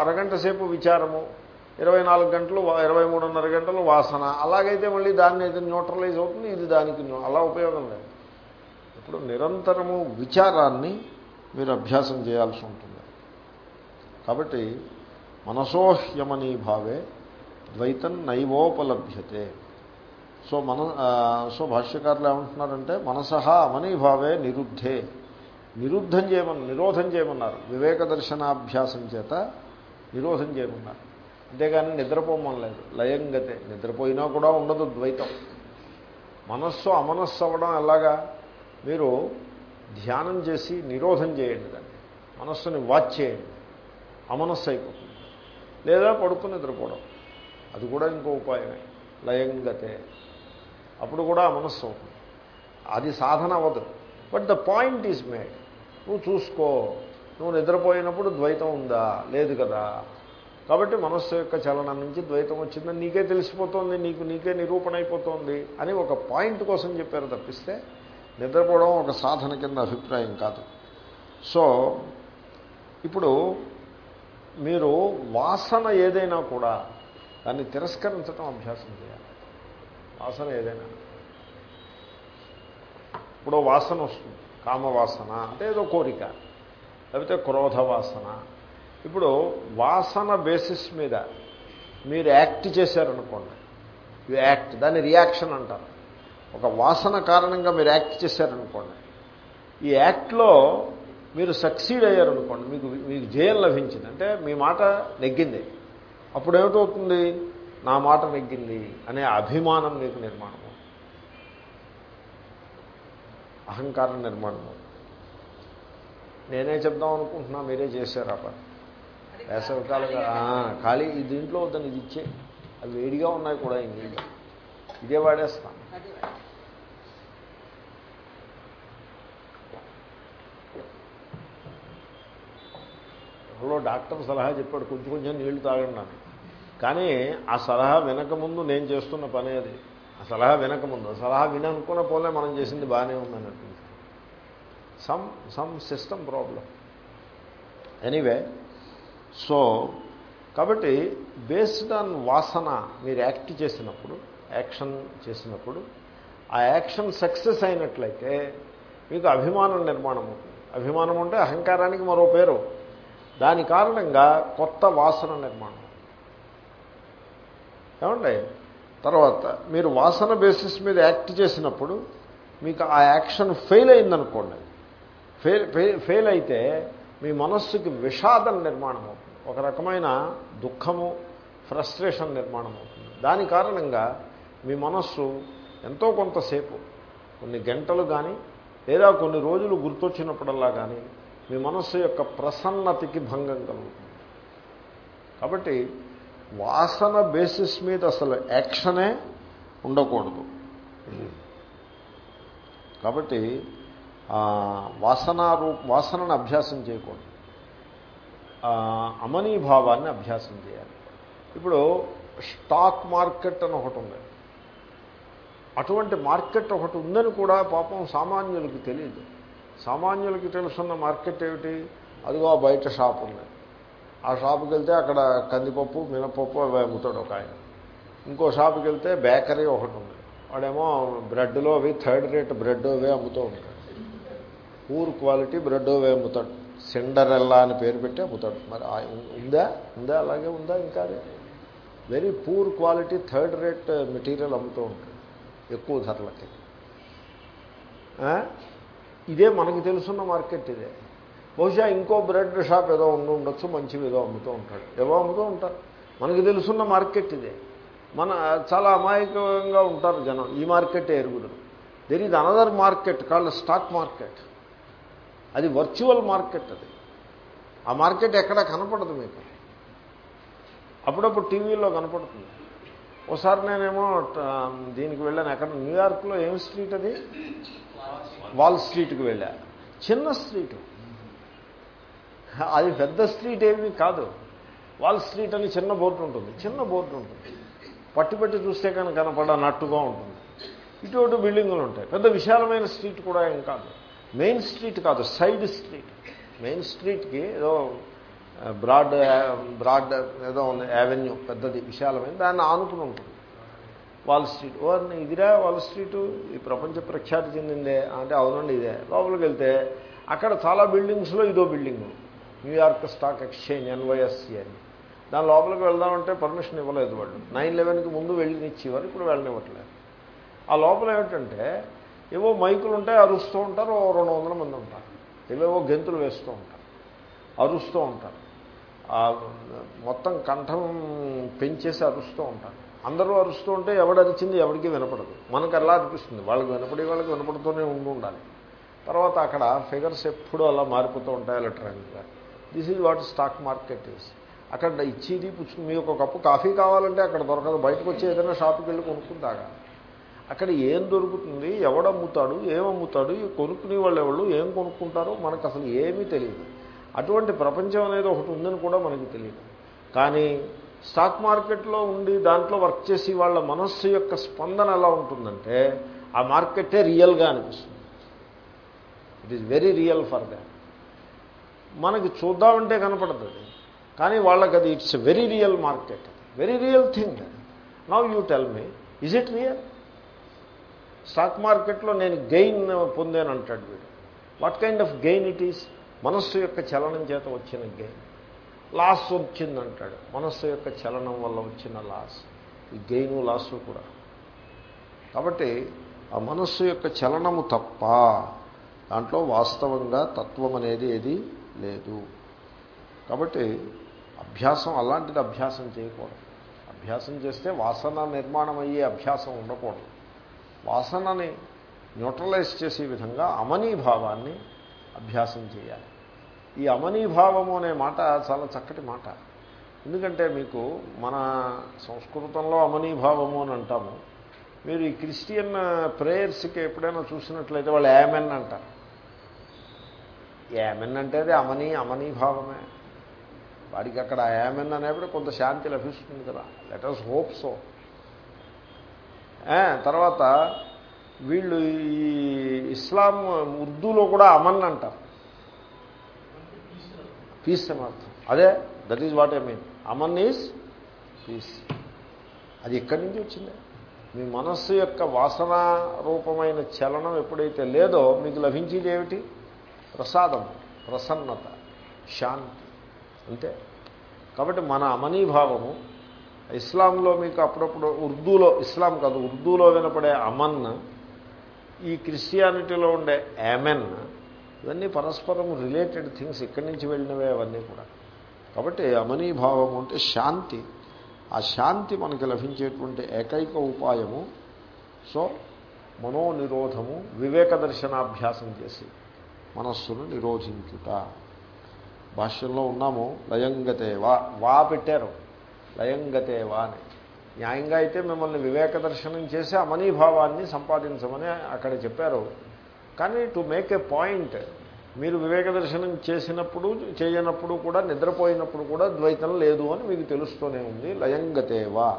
అరగంట సేపు విచారము ఇరవై నాలుగు గంటలు ఇరవై మూడున్నర గంటలు వాసన. అలాగైతే మళ్ళీ దాన్ని అయితే న్యూట్రలైజ్ అవుతుంది ఇది దానికి అలా ఉపయోగం లేదు. ఇప్పుడు నిరంతరము విచారాన్ని మీరు అభ్యాసం చేయాల్సి ఉంటుంది. కాబట్టి మనసోహ్యమనీ భావే ద్వైతం నైవోపలభ్యతే. సో మన సో భాష్యకారులు ఏమంటున్నారంటే మనసహ అమనీభావే నిరుద్ధే. నిరుద్ధం చేయమని నిరోధం చేయమన్నారు. వివేక దర్శనాభ్యాసం చేత నిరోధం చేయమన్నారు. అంతేగాని నిద్రపోమనలేదు లయంగతే నిద్రపోయినా కూడా ఉండదు ద్వైతం. మనస్సు అమనస్సు అవ్వడం ఎలాగా? మీరు ధ్యానం చేసి నిరోధం చేయండి దాన్ని. మనస్సుని వాచ్ చేయండి. అమనస్సు అయిపోతుంది. లేదా పడుకుని నిద్రపోవడం. అది కూడా ఇంకో ఉపాయమే. లయంగతే అప్పుడు కూడా మనస్సు అవుతుంది. అది సాధన అవ్వదు. But the point is made నువ్వు చూసుకో. నువ్వు నిద్రపోయినప్పుడు ద్వైతం ఉందా? లేదు కదా. కాబట్టి మనస్సు యొక్క చలనం నుంచి ద్వైతం వచ్చిందని నీకే తెలిసిపోతుంది నీకు నీకే నిరూపణ అయిపోతుంది అని ఒక పాయింట్ కోసం చెప్పారు తప్పిస్తే నిద్రపోవడం ఒక సాధన కింద అభిప్రాయం కాదు. సో ఇప్పుడు మీరు వాసన ఏదైనా కూడా దాన్ని తిరస్కరించడం అభ్యాసం చేయాలి. వాసన ఏదైనా. ఇప్పుడు వాసన వస్తుంది కామవాసన అంటే ఏదో కోరిక లేకపోతే క్రోధ వాసన ఇప్పుడు వాసన బేసిస్ మీద మీరు యాక్ట్ చేశారనుకోండి. యు యాక్ట్ దాన్ని రియాక్షన్ అంటారు. ఒక వాసన కారణంగా మీరు యాక్ట్ చేశారనుకోండి. ఈ యాక్ట్లో మీరు సక్సీడ్ అయ్యారనుకోండి మీకు మీకు జయం లభించింది. అంటే మీ మాట నెగ్గింది. అప్పుడు ఏమిటవుతుంది? నా మాట నెగ్గింది అనే అభిమానం మీకు నిర్మాణం అహంకారం నిర్మాణం నేనే చెప్దాం అనుకుంటున్నా మీరే చేశారు ఆ పని. వేసవికాలంగా ఖాళీ దీంట్లో వద్దని ఇది ఇచ్చే అవి వేడిగా ఉన్నాయి కూడా ఈ ఇదే వాడేస్తాను ఎవరో డాక్టర్ సలహా చెప్పాడు కొంచెం కొంచెం నీళ్ళు తాగండి కానీ ఆ సలహా వినకముందు నేను చేస్తున్న పని అది. ఆ సలహా వినకముందు సలహా విననుకున్న పోలే మనం చేసింది బాగానే ఉందన్నట్టు some some system problem anyway so కాబట్టి బేస్డ్ ఆన్ వాసన మీరు యాక్ట్ చేసినప్పుడు యాక్షన్ చేసినప్పుడు ఆ యాక్షన్ సక్సెస్ అయినట్లయితే మీకు అభిమానం నిర్మాణం అవుతుంది. అభిమానం అంటే అహంకారానికి మరో పేరు. దాని కారణంగా కొత్త వాసన నిర్మాణం ఏమండి? తర్వాత మీరు వాసన బేసిస్ మీద యాక్ట్ చేసినప్పుడు మీకు ఆ యాక్షన్ ఫెయిల్ అయిందనుకోండి. ఫెయిల్ ఫెయిల్ అయితే మీ మనస్సుకి విషాదం నిర్మాణం అవుతుంది ఒక రకమైన దుఃఖము ఫ్రస్ట్రేషన్ నిర్మాణం అవుతుంది దాని కారణంగా మీ మనస్సు ఎంతో కొంతసేపు కొన్ని గంటలు కానీ లేదా కొన్ని రోజులు గుర్తొచ్చినప్పుడల్లా కానీ మీ మనస్సు యొక్క ప్రసన్నతకి భంగం కలుగుతుంది. కాబట్టి వాసన బేసిస్ మీద అసలు యాక్షనే ఉండకూడదు. కాబట్టి వాసన వాసనను అభ్యాసం చేయకూడదు. అమనీభావాన్ని అభ్యాసం చేయాలి. ఇప్పుడు స్టాక్ మార్కెట్ అని ఒకటి ఉంది. అటువంటి మార్కెట్ ఒకటి ఉందని కూడా పాపం సామాన్యులకి తెలియదు. సామాన్యులకి తెలుసున్న మార్కెట్ ఏమిటి? అదిగో బయట షాప్ ఉంది. ఆ షాపుకి వెళ్తే అక్కడ కందిపప్పు మినపప్పు అవి అమ్ముతాడు ఒక ఆయన. ఇంకో షాపుకి వెళ్తే బేకరీ ఒకటి ఉంది. వాడేమో బ్రెడ్లో అవి థర్డ్ రేట్ బ్రెడ్ అవి అమ్ముతూ ఉంటాడు. పూర్ క్వాలిటీ బ్రెడ్ అవే అమ్ముతాడు సిండరెల్లా అని పేరు పెట్టి అమ్ముతాడు మరి ఉందా? ఉందా? అలాగే ఉందా ఇంకా very poor quality third rate material అమ్ముతూ ఉంటాడు ఎక్కువ ధరలకి. ఇదే మనకు తెలుసున్న మార్కెట్ ఇదే. బహుశా ఇంకో బ్రెడ్ షాప్ ఏదో ఉండి ఉండొచ్చు మంచివి ఏదో అమ్ముతూ ఉంటాడు. ఏవో అమ్ముతూ ఉంటారు. మనకు తెలుసున్న మార్కెట్ ఇదే. మన చాలా అమాయకంగా ఉంటారు జనం. ఈ market ఎరుగుదరు there is another market called stock market అది వర్చువల్ మార్కెట్ అది. ఆ మార్కెట్ ఎక్కడ కనపడదు మీకు. అప్పుడప్పుడు టీవీలో కనపడుతుంది. ఒకసారి నేనేమో దీనికి వెళ్ళాను. ఎక్కడ? న్యూయార్క్లో ఏం స్ట్రీట్ అది? వాల్ స్ట్రీట్కి వెళ్ళా. చిన్న స్ట్రీటు. అది పెద్ద స్ట్రీట్ ఏమీ కాదు. వాల్ స్ట్రీట్ అని చిన్న బోర్డు ఉంటుంది. చిన్న బోర్డు ఉంటుంది. పట్టి పట్టి చూస్తే కానీ కనపడ నట్టుగా ఉంటుంది ఇటు బిల్డింగులు ఉంటాయి. పెద్ద విశాలమైన స్ట్రీట్ కూడా ఏం కాదు. మెయిన్ స్ట్రీట్ కాదు సైడ్ స్ట్రీట్. మెయిన్ స్ట్రీట్కి ఏదో బ్రాడ్ బ్రాడ్ ఏదో ఉంది యావెన్యూ పెద్దది విశాలమైన దాన్ని ఆనుకుని ఉంటుంది. Wall street. ఓ ఇదిరా వాల్ స్ట్రీటు? ఈ ప్రపంచ ప్రఖ్యాతి చెందిందే. అంటే అవునండి ఇదే. లోపలికి వెళ్తే అక్కడ చాలా బిల్డింగ్స్లో ఇదో building. New York stock exchange NYSC అని. దాని లోపలికి వెళ్దామంటే పర్మిషన్ ఇవ్వలేదు వాళ్ళు. నైన్ లెవెన్కి ముందు వెళ్ళినిచ్చేవారు ఇప్పుడు వెళ్ళనివ్వట్లేదు. ఆ లోపల ఏమిటంటే ఏవో మైకులు ఉంటాయి అరుస్తూ ఉంటారు రెండు వందల మంది ఉంటారు. ఏవేవో గెంతులు వేస్తూ ఉంటారు అరుస్తూ ఉంటారు. మొత్తం కంఠం పెంచేసి అరుస్తూ ఉంటారు. అందరూ అరుస్తూ ఉంటే ఎవడరిచింది ఎవరికి వినపడదు. మనకు ఎలా అనిపిస్తుంది. వాళ్ళకి వినపడి వాళ్ళకి వినపడుతూనే ఉండి ఉండాలి. తర్వాత అక్కడ ఫిగర్స్ ఎప్పుడూ అలా మారిపోతూ ఉంటాయి ఎలక్ట్రానిక్గా this is what stock market is అక్కడ ఇచ్చేది పుచ్చుకుని మీకు ఒక కప్పు కాఫీ కావాలంటే అక్కడ దొరకదు. బయటకు వచ్చి ఏదైనా షాప్కి వెళ్ళి కొనుక్కుని తాగాలి. అక్కడ ఏం దొరుకుతుంది ఎవడమ్ముతాడు ఏమమ్ముతాడు ఈ కొనుక్కునే వాళ్ళు ఎవరు ఏం కొనుక్కుంటారో మనకు అసలు ఏమీ తెలియదు. అటువంటి ప్రపంచం అనేది ఒకటి ఉందని కూడా మనకి తెలియదు. కానీ స్టాక్ మార్కెట్లో ఉండి దాంట్లో వర్క్ చేసి వాళ్ళ మనస్సు యొక్క స్పందన ఎలా ఉంటుందంటే ఆ మార్కెటే రియల్గా అనిపిస్తుంది. It is very real for that మనకి చూద్దామంటే కనపడుతుంది. కానీ వాళ్ళకి అది it's very real market very real thing now you tell me is it real stock మార్కెట్లో నేను గెయిన్ పొందాను అంటాడు వీడు. What kind of gain it is మనస్సు యొక్క చలనం చేత వచ్చిన గెయిన్ లాస్ వచ్చిందంటాడు మనస్సు యొక్క చలనం వల్ల వచ్చిన లాస్ ఈ గెయిను లాసు కూడా. కాబట్టి ఆ మనస్సు యొక్క చలనము తప్ప దాంట్లో వాస్తవంగా తత్వం అనేది ఏది లేదు. కాబట్టి అభ్యాసం అలాంటిది అభ్యాసం చేయకూడదు. అభ్యాసం చేస్తే వాసన నిర్మాణం అయ్యే అభ్యాసం ఉండకూడదు. వాసనని న్యూట్రలైజ్ చేసే విధంగా అమనీభావాన్ని అభ్యాసం చేయాలి. ఈ అమనీభావము అనే మాట చాలా చక్కటి మాట. ఎందుకంటే మీకు మన సంస్కృతంలో అమనీభావము అని అంటాము. మీరు ఈ క్రిస్టియన్ ప్రేయర్స్కి ఎప్పుడైనా చూసినట్లయితే వాళ్ళు యామెన్ అంటారు. యామెన్ అంటే అది అమనీ అమనీభావమే వాడికి అక్కడ యామెన్ అనేప్పుడు కొంత శాంతి లభిస్తుంది కదా. లెట్ అస్ హోప్ సో తర్వాత వీళ్ళు ఈ ఇస్లాం ఉర్దూలో కూడా అమన్ అంటారు. పీస్ అని అర్థం అదే that is what I mean Aman is peace అది ఎక్కడి నుంచి వచ్చింది. మీ మనస్సు యొక్క వాసన రూపమైన చలనం ఎప్పుడైతే లేదో మీకు లభించేది ఏమిటి? ప్రసాదం ప్రసన్నత శాంతి. అంతే. కాబట్టి మన అమనీభావము ఇస్లాంలో మీకు అప్పుడప్పుడు ఉర్దూలో ఇస్లాం కాదు ఉర్దూలో వినపడే అమన్ ఈ క్రిస్టియానిటీలో ఉండే యామెన్ ఇవన్నీ పరస్పరం రిలేటెడ్ థింగ్స్ ఇక్కడి నుంచి వెళ్ళినవే అవన్నీ కూడా. కాబట్టి అమనీభావం అంటే శాంతి. ఆ శాంతి మనకి లభించేటువంటి ఏకైక ఉపాయము సో మనోనిరోధము వివేక దర్శనాభ్యాసం చేసి మనస్సును నిరోధించుట. భాష్యంలో ఉన్నాము లయంగతే వా వా పెట్టారు. లయంగతేవా అని న్యాయంగా అయితే మిమ్మల్ని వివేక దర్శనం చేసి అమనీభావాన్ని సంపాదించమని అక్కడ చెప్పారు. కానీ టు మేక్ ఏ పాయింట్ మీరు వివేక దర్శనం చేసినప్పుడు చేయనప్పుడు కూడా నిద్రపోయినప్పుడు కూడా ద్వైతం లేదు అని మీకు తెలుస్తూనే ఉంది. లయంగతేవా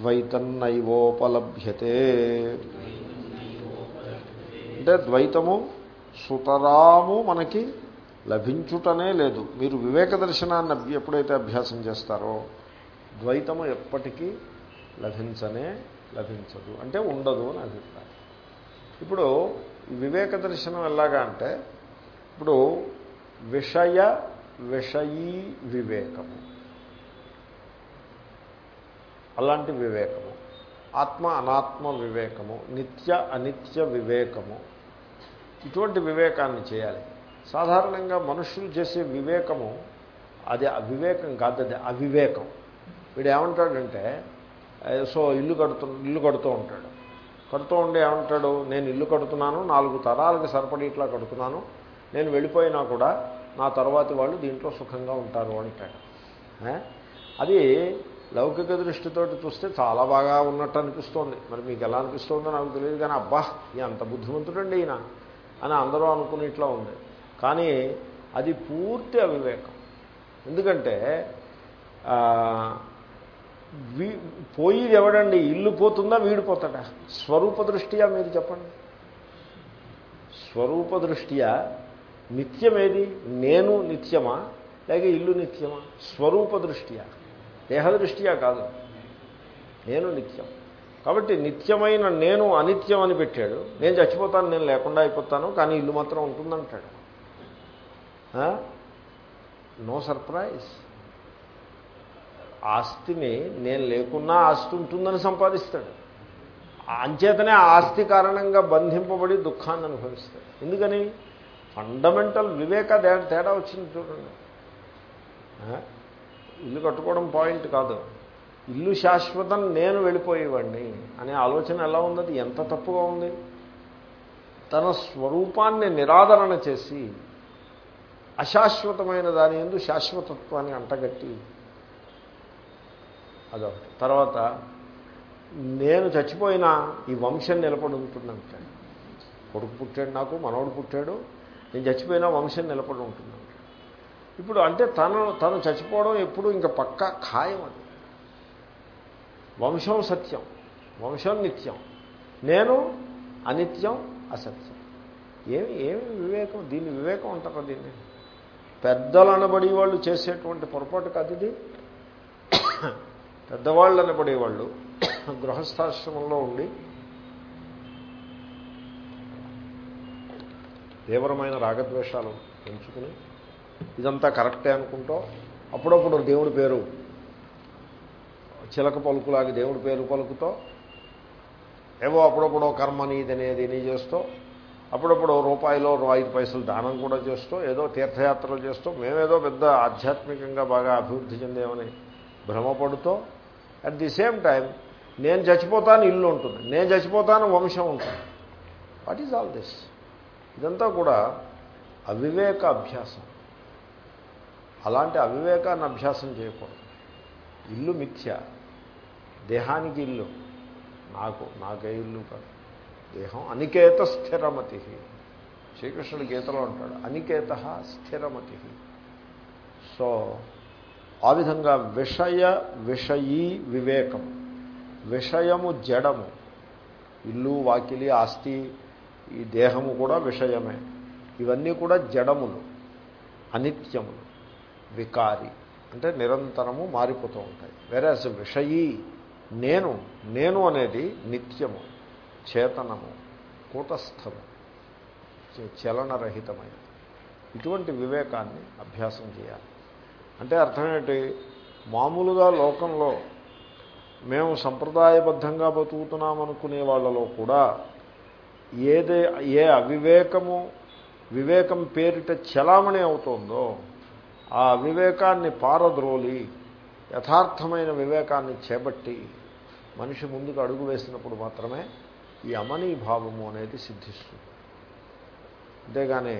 ద్వైతం నైవోపలభ్యతే. అంటే ద్వైతము సుతరాము మనకి లభించుటనే లేదు. మీరు వివేక దర్శనాన్ని ఎప్పుడైతే అభ్యాసం చేస్తారో ద్వైతము ఎప్పటికీ లభించనే లభించదు. అంటే ఉండదు అని అభిప్రాయం. ఇప్పుడు ఈ వివేక దర్శనం ఎలాగా అంటే ఇప్పుడు విషయ విషయీ వివేకము. అలాంటి వివేకము. ఆత్మ అనాత్మ వివేకము. నిత్య అనిత్య వివేకము. ఇటువంటి వివేకాన్ని చేయాలి. సాధారణంగా మనుషులు చేసే వివేకము అది అవివేకం కాదు అది అవివేకం. వీడు ఏమంటాడంటే సో ఇల్లు కడుతు ఇల్లు కడుతూ ఉంటాడు. కడుతూ ఉండి ఏమంటాడు? నేను ఇల్లు కడుతున్నాను నాలుగు తరాలకు సరిపడి ఇట్లా కడుతున్నాను. నేను వెళ్ళిపోయినా కూడా నా తర్వాతి వాళ్ళు దీంట్లో సుఖంగా ఉంటారు అంటాడు. అది లౌకిక దృష్టితోటి చూస్తే చాలా బాగా ఉన్నట్టు అనిపిస్తోంది. మరి మీకు ఎలా అనిపిస్తుందో నాకు తెలియదు కానీ అబ్బా ఎంత బుద్ధిమంతుడండి ఈయన అని అందరూ అనుకునేట్లా ఉంది. కానీ అది పూర్తి అవివేకం. ఎందుకంటే వీ- పోయేది ఎవడండి ఇల్లు పోతుందా? వీడిపోతాడా స్వరూప దృష్ట్యా మీరు చెప్పండి. స్వరూప దృష్ట్యా నిత్యమేది? నేను నిత్యమా? లేక ఇల్లు నిత్యమా? స్వరూప దృష్ట్యా. దేహదృష్ట్యా కాదు. నేను నిత్యం. కాబట్టి నిత్యమైన నేను అనిత్యం అని పెట్టాడు. నేను చచ్చిపోతాను నేను లేకుండా అయిపోతాను కానీ ఇల్లు మాత్రం ఉంటుందంటాడు. No surprise. ఆస్తిని నేను లేకున్నా ఆస్తి ఉంటుందని సంపాదిస్తాడు. అంచేతనే ఆస్తి కారణంగా బంధింపబడి దుఃఖాన్ని అనుభవిస్తాడు. ఎందుకని? ఫండమెంటల్ వివేక తేడా వచ్చింది చూడండి. ఇల్లు కట్టుకోవడం పాయింట్ కాదు. ఇల్లు శాశ్వతం నేను వెళ్ళిపోయేవాడిని అనే ఆలోచన ఎలా ఉంది అది ఎంత తప్పుగా ఉంది? తన స్వరూపాన్ని నిరాదరణ చేసి అశాశ్వతమైన దాని ఎందు శాశ్వతత్వాన్ని అంటగట్టి అదొకటి తర్వాత నేను చచ్చిపోయినా ఈ వంశం నిలబడి ఉంటుందంటే కొడుకు పుట్టాడు నాకు మనవడు పుట్టాడు. నేను చచ్చిపోయినా వంశం నిలబడి ఉంటుందంట ఇప్పుడు అంటే తను తను చచ్చిపోవడం ఎప్పుడు ఇంకా పక్కా ఖాయం అది. వంశం సత్యం వంశం నిత్యం. నేను అనిత్యం అసత్యం. ఏమి ఏమి వివేకం? దీన్ని వివేకం అంటారా దీన్ని? పెద్దలు అనబడి వాళ్ళు చేసేటువంటి పొరపాటు కాదు ఇది. పెద్దవాళ్ళు అనబడేవాళ్ళు గృహస్థాశ్రమంలో ఉండి తీవ్రమైన రాగద్వేషాలు పెంచుకుని ఇదంతా కరెక్టే అనుకుంటూ అప్పుడప్పుడు దేవుడి పేరు చిలక పలుకులాగి దేవుడి పేరు పలుకుతో ఏవో అప్పుడప్పుడు కర్మని అనేది నీ చేస్తూ అప్పుడప్పుడు రూపాయిలో ఐదు పైసలు దానం కూడా చేస్తూ ఏదో తీర్థయాత్రలు చేస్తూ మేమేదో పెద్ద ఆధ్యాత్మికంగా బాగా అభివృద్ధి చెందేమని భ్రమపడుతూ అట్ ది సేమ్ టైం నేను చచ్చిపోతాను ఇల్లు ఉంటుంది. నేను చచ్చిపోతాను వంశం ఉంటుంది. వాట్ ఈజ్ ఆల్ దిస్ ఇదంతా కూడా అవివేక అభ్యాసం. అలాంటి అవివేకాన్ని అభ్యాసం చేయకూడదు. ఇల్లు మిథ్య. దేహానికి ఇల్లు. నాకు నాకే ఇల్లు కాదు. దేహం అనికేత స్థిరమతి. శ్రీకృష్ణుడు గీతలో అంటాడు అనికేత స్థిరమతి. సో ఆ విధంగా విషయ విషయీ వివేకం. విషయము జడము. ఇల్లు వాకిలి ఆస్తి ఈ దేహము కూడా విషయమే. ఇవన్నీ కూడా జడములు అనిత్యములు వికారి. అంటే నిరంతరము మారిపోతూ ఉంటాయి. వేరే విషయీ నేను నేను అనేది నిత్యము చేతనము కూటస్థము చలనరహితమైన ఇటువంటి వివేకాన్ని అభ్యాసం చేయాలి. అంటే అర్థం ఏంటి? మామూలుగా లోకంలో మేము సంప్రదాయబద్ధంగా బతుకుతున్నామనుకునే వాళ్ళలో కూడా ఏదే ఏ అవివేకము వివేకం పేరిట చలామణి అవుతోందో ఆ అవివేకాన్ని పారద్రోలి యథార్థమైన వివేకాన్ని చేపట్టి మనిషి ముందుకు అడుగు వేసినప్పుడు మాత్రమే ఈ అమనీ భావము అనేది సిద్ధిస్తుంది. అంతేగాని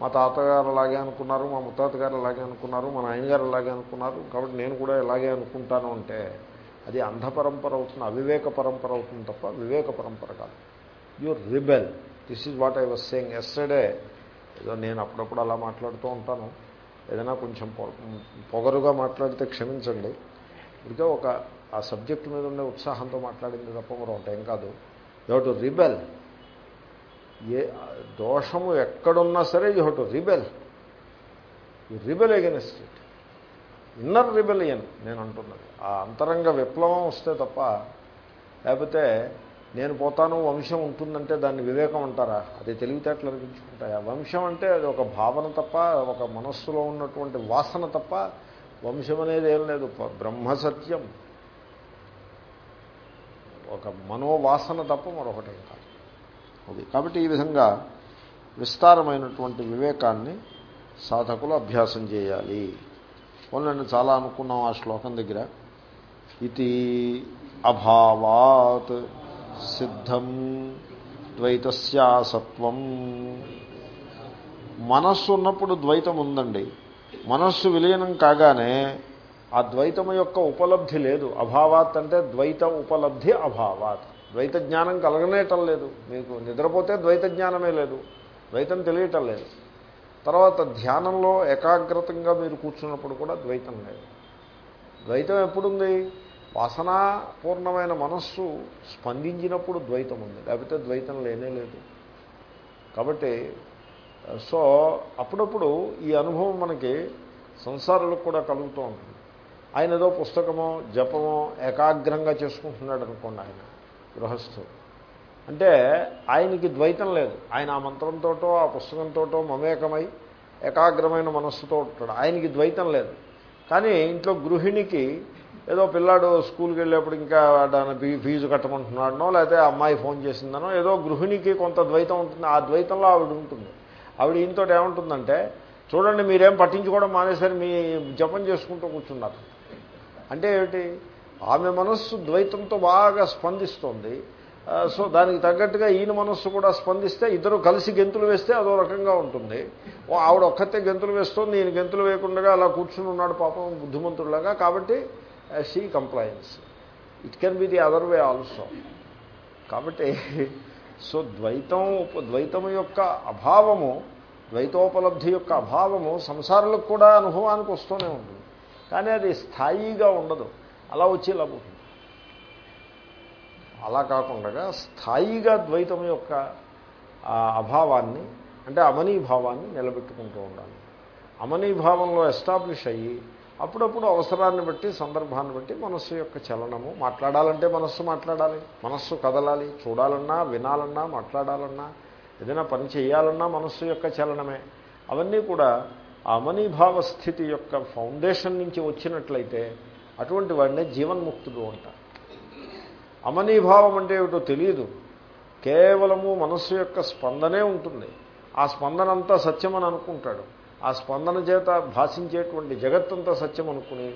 మా తాతగారు అలాగే అనుకున్నారు మా ముత్తాతగారు అలాగే అనుకున్నారు మా నాయనగారు అలాగే అనుకున్నారు. కాబట్టి నేను కూడా ఇలాగే అనుకుంటాను అంటే అది అంధ పరంపర అవుతుంది అవివేక పరంపర అవుతుంది తప్ప వివేక పరంపర కాదు. You rebel this is what I was saying yesterday ఏదో నేను అప్పుడప్పుడు అలా మాట్లాడుతూ ఉంటాను. ఏదైనా కొంచెం పొగరుగా మాట్లాడితే క్షమించండి. ఇంకా ఒక ఆ సబ్జెక్ట్ మీద ఉండే ఉత్సాహంతో మాట్లాడింది తప్ప మరొకటి ఏం కాదు. యూ టు రిబెల్ ఏ దోషము ఎక్కడున్నా సరే you have to rebel. Rebel against it. Inner rebellion నేను అంటున్నది. ఆ అంతరంగ విప్లవం వస్తే తప్ప లేకపోతే నేను పోతాను వంశం ఉంటుందంటే దాన్ని వివేకం అంటారా? అది తెలివితేటలు అనిపించుకుంటాయి? ఆ వంశం అంటే అది ఒక భావన తప్ప ఒక మనస్సులో ఉన్నటువంటి వాసన తప్ప వంశం అనేది ఏం లేదు. బ్రహ్మసత్యం. ఒక మనోవాసన తప్ప మరొకటి కాదు. అది. కాబట్టి ఈ విధంగా విస్తారమైనటువంటి వివేకాన్ని సాధకులు అభ్యాసం చేయాలి. పోలండి చాలా అనుకున్నాం ఆ శ్లోకం దగ్గర. ఇది అభావాత్ సిద్ధం ద్వైతస్యాసత్వం. మనస్సు ఉన్నప్పుడు ద్వైతం ఉందండి. మనస్సు విలీనం కాగానే ఆ ద్వైతం యొక్క ఉపలబ్ధి లేదు. అభావాత్ అంటే ద్వైత ఉపలబ్ధి అభావాత్. ద్వైత జ్ఞానం కలగనేయటం లేదు. మీకు నిద్రపోతే ద్వైత జ్ఞానమే లేదు. ద్వైతం తెలియటం లేదు. తర్వాత ధ్యానంలో ఏకాగ్రతంగా మీరు కూర్చున్నప్పుడు కూడా ద్వైతం లేదు. ద్వైతం ఎప్పుడుంది? వాసనాపూర్ణమైన మనస్సు స్పందించినప్పుడు ద్వైతం ఉంది. లేకపోతే ద్వైతం లేనే లేదు. కాబట్టి సో అప్పుడప్పుడు ఈ అనుభవం మనకి సంసారాలకు కూడా కలుగుతూ ఉంటుంది. ఆయన ఏదో పుస్తకమో జపమో ఏకాగ్రంగా చేసుకుంటున్నాడు అనుకోండి ఆయన. గృహస్థుడు. అంటే ఆయనకి ద్వైతం లేదు. ఆయన ఆ మంత్రంతోటో ఆ పుస్తకంతోటో మమేకమై ఏకాగ్రమైన మనస్సుతో ఉంటాడు. ఆయనకి ద్వైతం లేదు. కానీ ఇంట్లో గృహిణికి ఏదో పిల్లాడు స్కూల్కి వెళ్ళేప్పుడు ఇంకా దాని ఫీజు కట్టమంటున్నాడనో లేకపోతే అమ్మాయి ఫోన్ చేసిందనో ఏదో గృహిణికి కొంత ద్వైతం ఉంటుంది. ఆ ద్వైతంలో ఆవిడ ఉంటుంది. ఆవిడ ఈయనతో ఏముంటుందంటే చూడండి మీరేం పట్టించుకోవడం మానేసరి మీ జపం చేసుకుంటూ కూర్చున్నారు. అంటే ఏమిటి? ఆమె మనస్సు ద్వైతంతో బాగా స్పందిస్తోంది. సో దానికి తగ్గట్టుగా ఈయన మనస్సు కూడా స్పందిస్తే ఇద్దరు కలిసి గెంతులు వేస్తే అదో రకంగా ఉంటుంది. ఆవిడ ఒక్కతే గెంతులు వేస్తోంది ఈయన గెంతులు వేయకుండా అలా కూర్చుని ఉన్నాడు పాపం బుద్ధిమంతుడులాగా. కాబట్టి she compliance it can be the other way also కాబట్టి సో ద్వైతం ద్వైతం యొక్క అభావము ద్వైతోపలబ్ధి యొక్క అభావము సంసారాలకు కూడా అనుభవానికి వస్తూనే ఉంటుంది. కానీ అది స్థాయిగా ఉండదు. అలా వచ్చి ఇలా పోతుంది అలా కాకుండా స్థాయిగా ద్వైతం యొక్క అభావాన్ని అంటే అమనీభావాన్ని నిలబెట్టుకుంటూ ఉండాలి. అమనీభావంలో ఎస్టాబ్లిష్ అయ్యి అప్పుడప్పుడు అవసరాన్ని బట్టి సందర్భాన్ని బట్టి మనస్సు యొక్క చలనము మాట్లాడాలంటే మనస్సు మాట్లాడాలి మనస్సు కదలాలి చూడాలన్నా వినాలన్నా మాట్లాడాలన్నా ఏదైనా పని చేయాలన్నా మనస్సు యొక్క చలనమే. అవన్నీ కూడా అమనీభావ స్థితి యొక్క ఫౌండేషన్ నుంచి వచ్చినట్లయితే అటువంటి వాడినే జీవన్ముక్తుడు అంటారు. అమనీభావం అంటే ఏమిటో తెలియదు. కేవలము మనస్సు యొక్క స్పందనే ఉంటుంది. ఆ స్పందన అంతా సత్యమని అనుకుంటాడు. ఆ స్పందన చేత భాషించేటువంటి జగత్తంతా సత్యం అనుకుని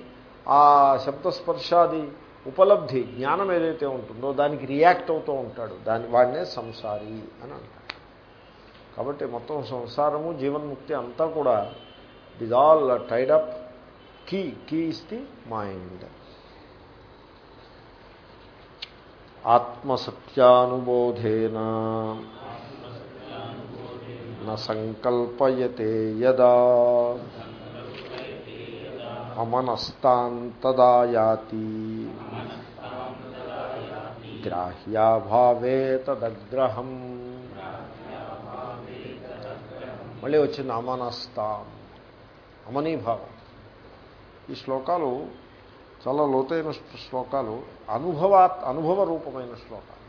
ఆ శబ్దస్పర్శాది ఉపలబ్ధి జ్ఞానం ఏదైతే ఉంటుందో దానికి రియాక్ట్ అవుతూ ఉంటాడు. దాని వాడినే సంసారి అని అంటాడు. కాబట్టి మొత్తం సంసారము జీవన్ముక్తి అంతా కూడా it all tied up key key is the mind ఆత్మసత్యానుబోధేన సంకల్పయతే యదా అమనస్తాంతదాయాతి గ్రాహ్యాభావే తదగ్రహం మళ్ళీ వచ్చింది అమనస్తాం అమనీభావం ఈ శ్లోకాలు చాలా లోతైన శ్లోకాలు అనుభవా అనుభవ రూపమైన శ్లోకాలు.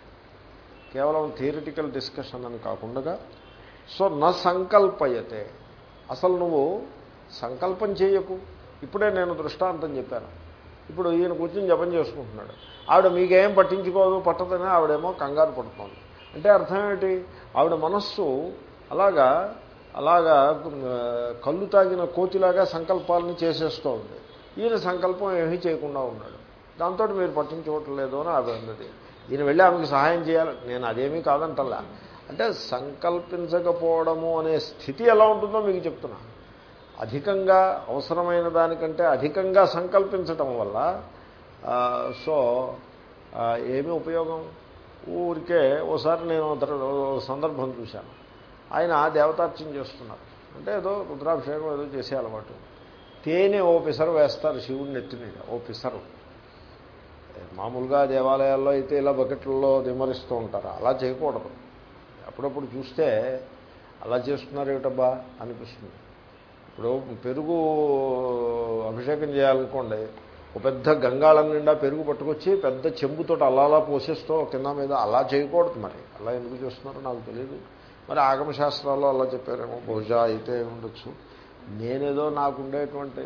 కేవలం థియరిటికల్ డిస్కషన్ అని కాకుండా సో న సంకల్పయతే. అసలు నువ్వు సంకల్పం చేయకు. ఇప్పుడే నేను దృష్టాంతం చెప్పాను. ఇప్పుడు ఈయన కూర్చొని జపం చేసుకుంటున్నాడు. ఆవిడ మీకేం పట్టించుకోదు పట్టదని ఆవిడేమో కంగారు పడుతోంది. అంటే అర్థం ఏమిటి? ఆవిడ మనస్సు అలాగా అలాగా కళ్ళు తాగిన కోతిలాగా సంకల్పాలని చేసేస్తూ ఉంది ఈయన సంకల్పం ఏమీ చేయకుండా ఉన్నాడు. దాంతో మీరు పట్టించుకోవట్లేదు అని ఆవిడ అన్నది. ఈయన వెళ్ళి ఆమెకు సహాయం చేయాలి. నేను అదేమీ కాదంటల్లా అంటే సంకల్పించకపోవడము అనే స్థితి ఎలా ఉంటుందో మీకు చెప్తున్నా. అధికంగా అవసరమైన దానికంటే అధికంగా సంకల్పించటం వల్ల సో ఏమి ఉపయోగం? ఊరికే ఓసారి నేను సందర్భం చూశాను. ఆయన దేవతార్చన చేస్తున్నారు. అంటే ఏదో రుద్రాభిషేకం ఏదో చేసే అలవాటు. తేనె ఓ పిసరు వేస్తారు శివుడిని నెత్తి మీద ఓ పిసరు మామూలుగా దేవాలయాల్లో అయితే ఇలా బకెట్లలో దిమ్మరిస్తూ ఉంటారు. అలా చేయకూడదు. అప్పుడప్పుడు చూస్తే అలా చేస్తున్నారు ఏమిటబ్బా అనిపిస్తుంది. ఇప్పుడు పెరుగు అభిషేకం చేయాలనుకోండి ఒక పెద్ద గంగాళం నిండా పెరుగు పట్టుకొచ్చి పెద్ద చెంబుతో అలా అలా పోసేస్తూ కింద మీద అలా చేయకూడదు మరి. అలా ఎందుకు చేస్తున్నారో నాకు తెలియదు మరి ఆగమశాస్త్రాల్లో అలా చెప్పారేమో బహుశా అయితే ఉండొచ్చు. నేనేదో నాకుండేటువంటి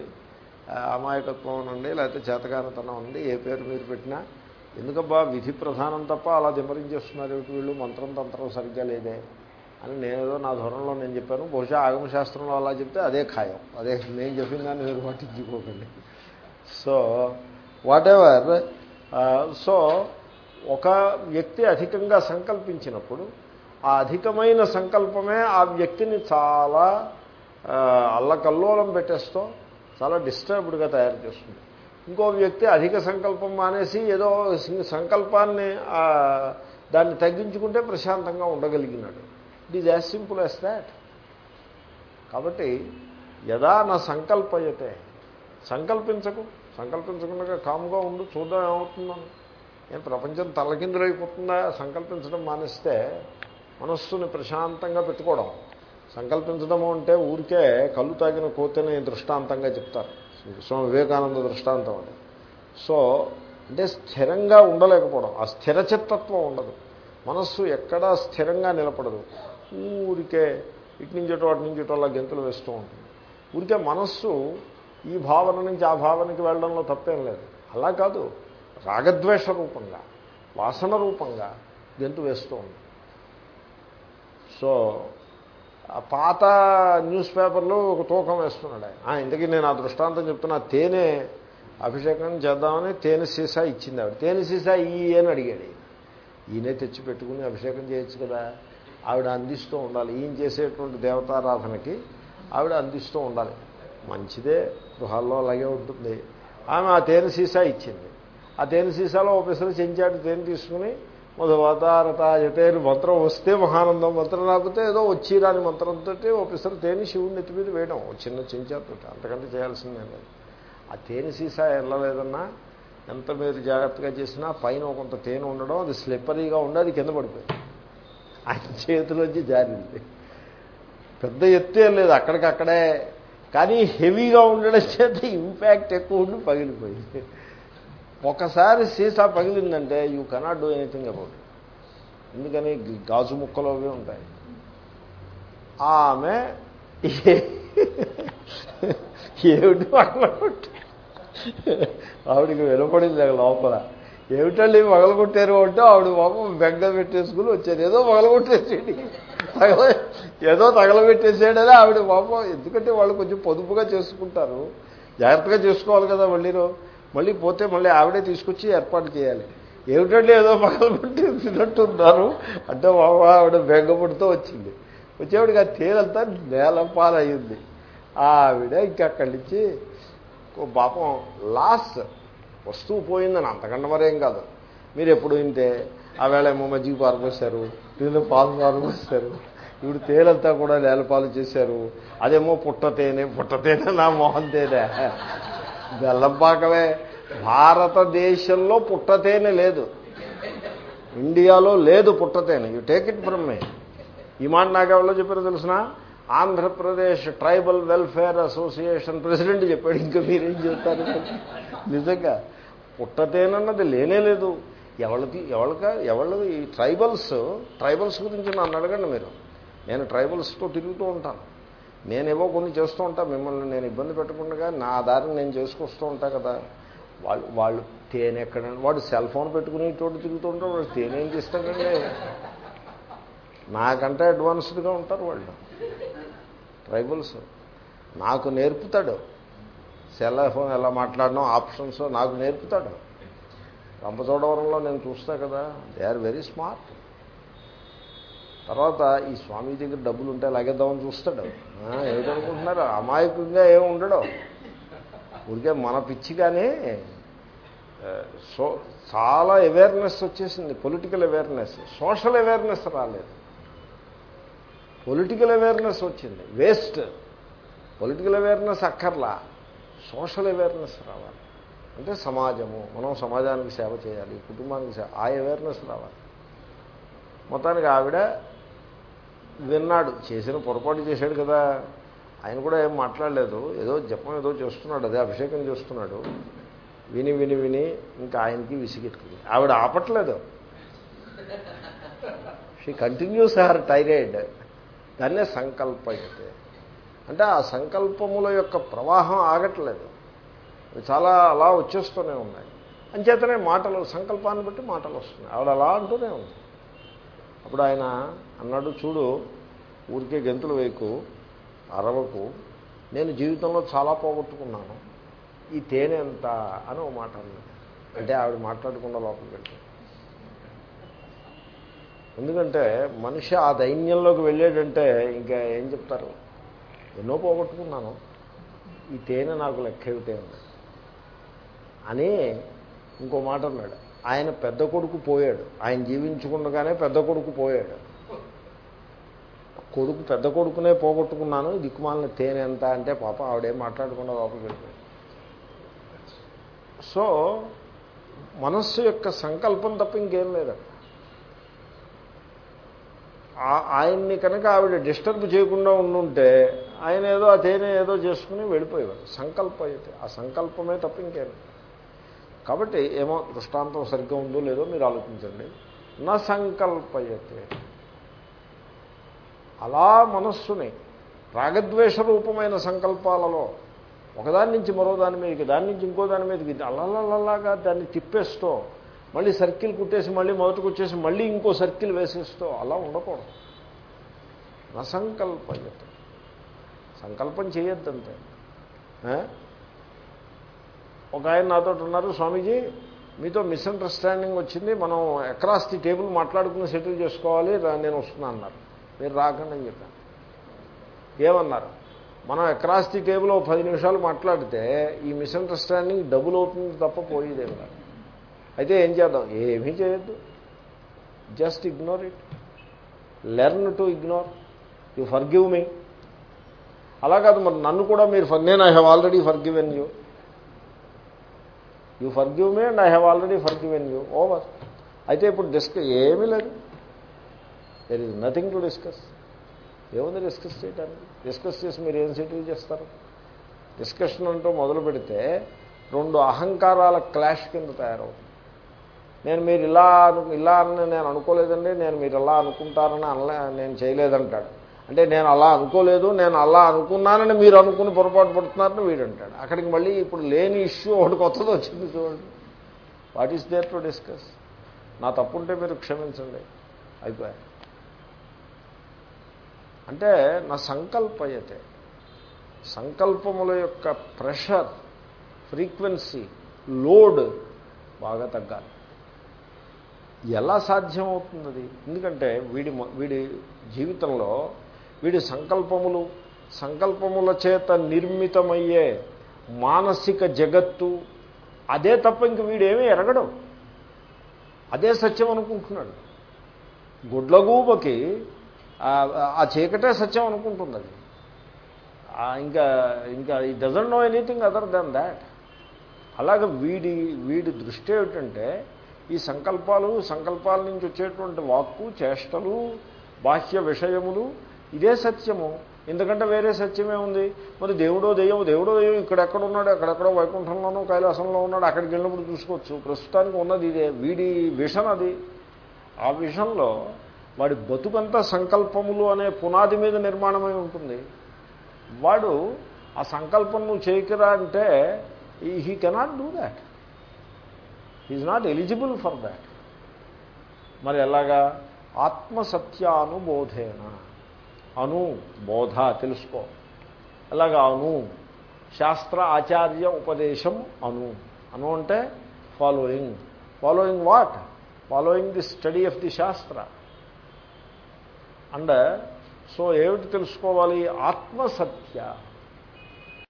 ఆ, అమాయకత్వం నుండి లేకపోతే చేతకానితనం ఉంది ఏ పేరు మీరు పెట్టినా. ఎందుకబ్బా విధి ప్రధానం తప్ప అలా దిమరించేస్తున్నారు ఏమిటి వీళ్ళు? మంత్రం తంత్రం సరిగ్గా లేదే అని నేనేదో నా ధోరణిలో నేను చెప్పాను. బహుశా ఆగమశాస్త్రంలో అలా చెప్తే అదే ఖాయం. అదే నేను చెప్పిన దాన్ని మీరు పట్టించుకోకండి. సో వాట్ ఎవర్ సో ఒక వ్యక్తి అధికంగా సంకల్పించినప్పుడు ఆ అధికమైన సంకల్పమే ఆ వ్యక్తిని చాలా అల్లకల్లోలం పెట్టేస్తూ చాలా డిస్టర్బ్డ్గా తయారు చేస్తుంది. ఇంకో వ్యక్తి అధిక సంకల్పం మానేసి ఏదో సంకల్పాన్ని దాన్ని తగ్గించుకుంటే ప్రశాంతంగా ఉండగలిగినాడు. It is as simple as that కాబట్టి యదా నా సంకల్పయతే సంకల్పించకు సంకల్పించకుండా కామ్గా ఉండు చూద్దాం ఏమవుతుందని ఏం ప్రపంచం తలకిందులైపోతుందా? సంకల్పించడం మానేస్తే మనస్సుని ప్రశాంతంగా పెట్టుకోవడం. సంకల్పించడము అంటే ఊరికే కళ్ళు తాగిన కోతని దృష్టాంతంగా చెప్తారు. స్వామి వివేకానంద దృష్టాంతం అది. సో అంటే స్థిరంగా ఉండలేకపోవడం ఆ స్థిరచిత్తత్వం ఉండదు. మనస్సు ఎక్కడా స్థిరంగా నిలబడదు. ఊరికే ఇటు నుంచి ఇటు అటు నుంచి ఇటు అలా గెంతులు వేస్తూ ఉంటుంది. ఊరికే మనస్సు ఈ భావన నుంచి ఆ భావనకి వెళ్ళడంలో తప్పేం లేదు. అలా కాదు. రాగద్వేష రూపంగా వాసన రూపంగా గెంతు వేస్తూ ఉంది సో పాత న్యూస్ పేపర్లో ఒక తూకం వేస్తున్నాడు ఆయన. ఇంతకీ నేను ఆ దృష్టాంతం చెప్తున్నా తేనె అభిషేకం చేద్దామని తేనె సీసా ఇచ్చింది ఆవిడ. తేనె సీసా ఈ అని అడిగాడు ఈయన. ఈయనే తెచ్చి పెట్టుకుని అభిషేకం చేయొచ్చు కదా. ఆవిడ అందిస్తూ ఉండాలి. ఈయన చేసేటువంటి దేవతారాధనకి ఆవిడ అందిస్తూ ఉండాలి. మంచిదే గృహాల్లో అలాగే ఉంటుంది. ఆమె ఆ తేనె సీసా ఇచ్చింది. ఆ తేనె సీసాలో ఒక పిసరు చెంచాడు తేనె తీసుకుని మొదవతారత అని మంత్రం వస్తే మహానందం మంత్రం రాకపోతే ఏదో వచ్చి రాని మంత్రంతో ఒకసారి తేని తేనె శివుని నెత్తి మీద వేయడం చిన్న చించాతో అంతకంటే చేయాల్సిందే లేదు. ఆ తేనె సీసా వెళ్ళలేదన్నా ఎంత మీరు జాగ్రత్తగా చేసినా పైన కొంత తేనె ఉండడం అది స్లిప్పరీగా ఉండి అది కింద పడిపోయింది. ఆయన చేతిలోంచి జారింది. పెద్ద ఎత్తే లేదు అక్కడికక్కడే. కానీ హెవీగా ఉండడం చేత ఇంపాక్ట్ ఎక్కువ ఉండి పగిలిపోయింది. ఒకసారి సీసా పగిలిందంటే you cannot do anything about ఎందుకని గాజు ముక్కలు అవి ఉంటాయి. ఆమె ఏమిటి పగలగొట్టి? ఆవిడికి వెలుపడింది లోపల. ఏమిటండి పగలగొట్టారు అంటే ఆవిడ పాపం బెగ్గ పెట్టేసుకుని వచ్చారు ఏదో పగలగొట్టేసేయండి. తగల ఏదో తగలబెట్టేసాడని ఆవిడ పాపం ఎందుకంటే వాళ్ళు కొంచెం పొదుపుగా చేసుకుంటారు. జాగ్రత్తగా చేసుకోవాలి కదా మళ్ళీను. మళ్ళీ పోతే మళ్ళీ ఆవిడే తీసుకొచ్చి ఏర్పాటు చేయాలి. ఏమిటంటే ఏదో పగలగొట్టేసినట్టున్నారు అంటే బాబా ఆవిడ బెంగపడుతూ వచ్చింది. వచ్చేవాడికి ఆ తేలంతా నేలపాలయ్యింది ఆవిడ ఇంకా అక్కడి నుంచి పాపం లాస్ వస్తువు పోయిందని అంతకంటే మరేం కాదు. మీరు ఎప్పుడు వింటే ఆవేళ ఏమో మజ్జిగ పారుకొస్తారు దీనిలో పాలు పారుకొస్తారు ఇప్పుడు తేలంతా కూడా నేలపాలు చేశారు అదేమో పుట్ట తేనె పుట్ట తేనె నా మొహం తేనె. బెల్లంపాకమే. భారతదేశంలో పుట్టతేనె లేదు. ఇండియాలో లేదు పుట్టతేనె. You take it from me ఈ మాట నాకెవరో చెప్పారో తెలిసిన? Andhra Pradesh tribal welfare association president చెప్పాడు. ఇంకా మీరేం చెప్తారు? నిజంగా పుట్టతేనన్నది లేనే లేదు. ఎవరికి ఎవరిక ఎవరు ఈ ట్రైబల్స్ ట్రైబల్స్ గురించి నన్ను అడగండి మీరు. నేను ట్రైబల్స్తో తిరుగుతూ ఉంటాను. నేనేవో కొన్ని చేస్తూ ఉంటాను మిమ్మల్ని నేను ఇబ్బంది పెట్టకుండా నా దారిని నేను చేసుకొస్తూ ఉంటా కదా. వాళ్ళు వాళ్ళు తేనె ఎక్కడ వాడు సెల్ ఫోన్ పెట్టుకుని చోటు తిరుగుతూ వాళ్ళు తేనె ఏం చేస్తాడండి? నాకంటే అడ్వాన్స్డ్గా ఉంటారు వాళ్ళు. ట్రైబల్స్. నాకు నేర్పుతాడు. సెల్ ఫోన్ ఎలా మాట్లాడడం ఆప్షన్స్ నాకు నేర్పుతాడు. రంపచోడవరంలో నేను చూస్తా కదా దే ఆర్ వెరీ స్మార్ట్. తర్వాత ఈ స్వామి దగ్గర డబ్బులు ఉంటే లాగేద్దామని చూస్తాడు. ఏమిటనుకుంటున్నారు? అమాయకంగా ఏమి ఉండడు. ఊరికే మన పిచ్చి కానీ సో చాలా అవేర్నెస్ వచ్చేసింది. పొలిటికల్ అవేర్నెస్ సోషల్ అవేర్నెస్ రాలేదు. పొలిటికల్ అవేర్నెస్ వచ్చింది. వేస్ట్ పొలిటికల్ అవేర్నెస్ అక్కర్లా. సోషల్ అవేర్నెస్ రావాలి. అంటే సమాజము మనం సమాజానికి సేవ చేయాలి కుటుంబానికి సేవ ఆ అవేర్నెస్ రావాలి. మొత్తానికి ఆవిడ విన్నాడు. చేసిన పొరపాటు చేశాడు కదా. ఆయన కూడా ఏం మాట్లాడలేదు. ఏదో జపం ఏదో చేస్తున్నాడు. అదే అభిషేకం చేస్తున్నాడు. విని విని విని ఇంకా ఆయనకి విసిగెట్టుకుంది ఆవిడ ఆపట్లేదు. షీ కంటిన్యూస్ హర్ టైరైడ్ దాన్నే సంకల్పయతే. అంటే ఆ సంకల్పముల యొక్క ప్రవాహం ఆగట్లేదు. చాలా అలా వచ్చేస్తూనే ఉన్నాయి. అంచేతనే మాటలు సంకల్పాన్ని బట్టి మాటలు వస్తున్నాయి. ఆవిడ అలా అంటూనే ఉంది. అప్పుడు ఆయన అన్నాడు చూడు ఊరికే గెంతులు వేయకు అరవకు. నేను జీవితంలో చాలా పోగొట్టుకున్నాను. ఈ తేనె ఎంత? అని ఓ మాట అన్నాడు. అంటే ఆవిడ మాట్లాడకుండా లోపలికి వెళ్ళి ఎందుకంటే మనిషి ఆ దైన్యంలోకి వెళ్ళాడంటే ఇంకా ఏం చెప్తారు? ఎన్నో పోగొట్టుకున్నాను. ఈ తేనె నాకు లెక్క ఏమిటే? ఉంది అని ఇంకో మాట అన్నాడు. ఆయన పెద్ద కొడుకు పోయాడు. ఆయన జీవించుకుండగానే పెద్ద కొడుకు పోయాడు. కొడుకు పెద్ద కొడుకునే పోగొట్టుకున్నాను. దిక్కుమాలిన తేనె ఎంత అంటే పాప ఆవిడేం మాట్లాడకుండా లోపలికి వెళ్ళిపోయాడు సో మనస్సు యొక్క సంకల్పం తప్ప ఇంకేం లేదండి ఆ- ఆయన్ని కనుక ఆవిడ డిస్టర్బ్ చేయకుండా ఉండుంటే ఆయన ఏదో ఆ తేనె ఏదో చేసుకుని వెళ్ళిపోయేవాడు సంకల్ప అయితే. ఆ సంకల్పమే తప్ప ఇంకేం లేదు. కాబట్టి ఏమో దృష్టాంతం సరిగ్గా ఉందో లేదో మీరు ఆలోచించండి. నా సంకల్పయతే. అలా మనస్సుని రాగద్వేష రూపమైన సంకల్పాలలో ఒకదాని నుంచి మరో దాని మీదకి దాని నుంచి ఇంకో దాని మీదకి అల్లల్లలాగా దాన్ని తిప్పేస్తూ మళ్ళీ సర్కిల్ కుట్టేసి మళ్ళీ మొదటికి వచ్చేసి మళ్ళీ ఇంకో సర్కిల్ వేసేస్తూ అలా ఉండకూడదు. నా సంకల్పయతే. సంకల్పం చేయొద్దంతే ఒక ఆయన నాతో ఉన్నారు స్వామీజీ. మీతో మిస్అండర్స్టాండింగ్ వచ్చింది. మనం అక్రాస్ ది టేబుల్ మాట్లాడుకుని సెటిల్ చేసుకోవాలి. నేను వస్తున్నా అన్నారు. మీరు రాకండి అని చెప్పాను. ఏమన్నారు? మనం అక్రాస్ ది టేబుల్ ఒక పది నిమిషాలు మాట్లాడితే ఈ మిస్అండర్స్టాండింగ్ డబుల్ అవుతుంది తప్ప పోయేదేమి కాదు. అయితే ఏం చేద్దాం? ఏమీ చేయొద్దు. Just ignore it learn to ignore you forgive me అలా కాదు మరి నన్ను కూడా మీరు ఫర్ నేను I have already forgiven you you forgive me and I have already forgiven you over. అయితే ఇప్పుడు డిస్క ఏమీ లేదు. There is nothing to discuss ఏముంది డిస్కస్ చేయడానికి డిస్కస్ చేసి మీరు ఏం సెటిల్ చేస్తారు? డిస్కషన్ అంటూ మొదలు పెడితే రెండు అహంకారాల క్లాష్ కింద తయారవుతుంది. నేను మీరు ఇలా ఇలా అని నేను అనుకోలేదండి నేను మీరు ఇలా అనుకుంటారని అనలే నేను చేయలేదంటాడు. అంటే నేను అలా అనుకోలేదు నేను అలా అనుకున్నానని మీరు అనుకుని పొరపాటు పడుతున్నారని వీడు అంటాడు. అక్కడికి మళ్ళీ ఇప్పుడు లేని ఇష్యూ ఒకటి కొత్తది వచ్చింది చూడండి. What is there to discuss నా తప్పుంటే మీరు క్షమించండి. అయిపోయా అంటే నా సంకల్పయతే సంకల్పముల యొక్క ప్రెషర్ ఫ్రీక్వెన్సీ లోడ్ బాగా తగ్గాలి. ఎలా సాధ్యమవుతుంది ఎందుకంటే వీడి వీడి జీవితంలో వీడి సంకల్పములు సంకల్పముల చేత నిర్మితమయ్యే మానసిక జగత్తు అదే తప్ప ఇంక వీడేమీ ఎరగడం. అదే సత్యం అనుకుంటున్నాడు. గుడ్లగూబకి ఆ- చీకటే సత్యం అనుకుంటుంది అది. ఇంకా ఇంకా ఈ doesn't know anything other than that అలాగే వీడి వీడి దృష్టి ఏమిటంటే ఈ సంకల్పాలు సంకల్పాల నుంచి వచ్చేటువంటి వాక్కు చేష్టలు బాహ్య విషయములు ఇదే సత్యము. ఎందుకంటే వేరే సత్యమే ఉంది. మరి దేవుడో దెయ్యం దేవుడో దెయ్యం ఇక్కడెక్కడ ఉన్నాడు? అక్కడెక్కడో వైకుంఠంలోనూ కైలాసంలో ఉన్నాడు. అక్కడికి వెళ్ళినప్పుడు చూసుకోవచ్చు. ప్రస్తుతానికి ఉన్నది ఇదే. వీడి విషన్ అది. ఆ విషయంలో వాడి బతుకంతా సంకల్పములు అనే పునాది మీద నిర్మాణమై ఉంటుంది. వాడు ఆ సంకల్పం నువ్వు చేయకరా అంటే he cannot do that is not eligible for that మరి ఎలాగా? ఆత్మసత్యానుబోధేనా. అను బోధ తెలుసుకో. ఎలాగా అను శాస్త్ర ఆచార్య ఉపదేశం అను. అను అంటే following following what following the study of the shastra. And so ఏమిటి తెలుసుకోవాలి? ఆత్మసత్య.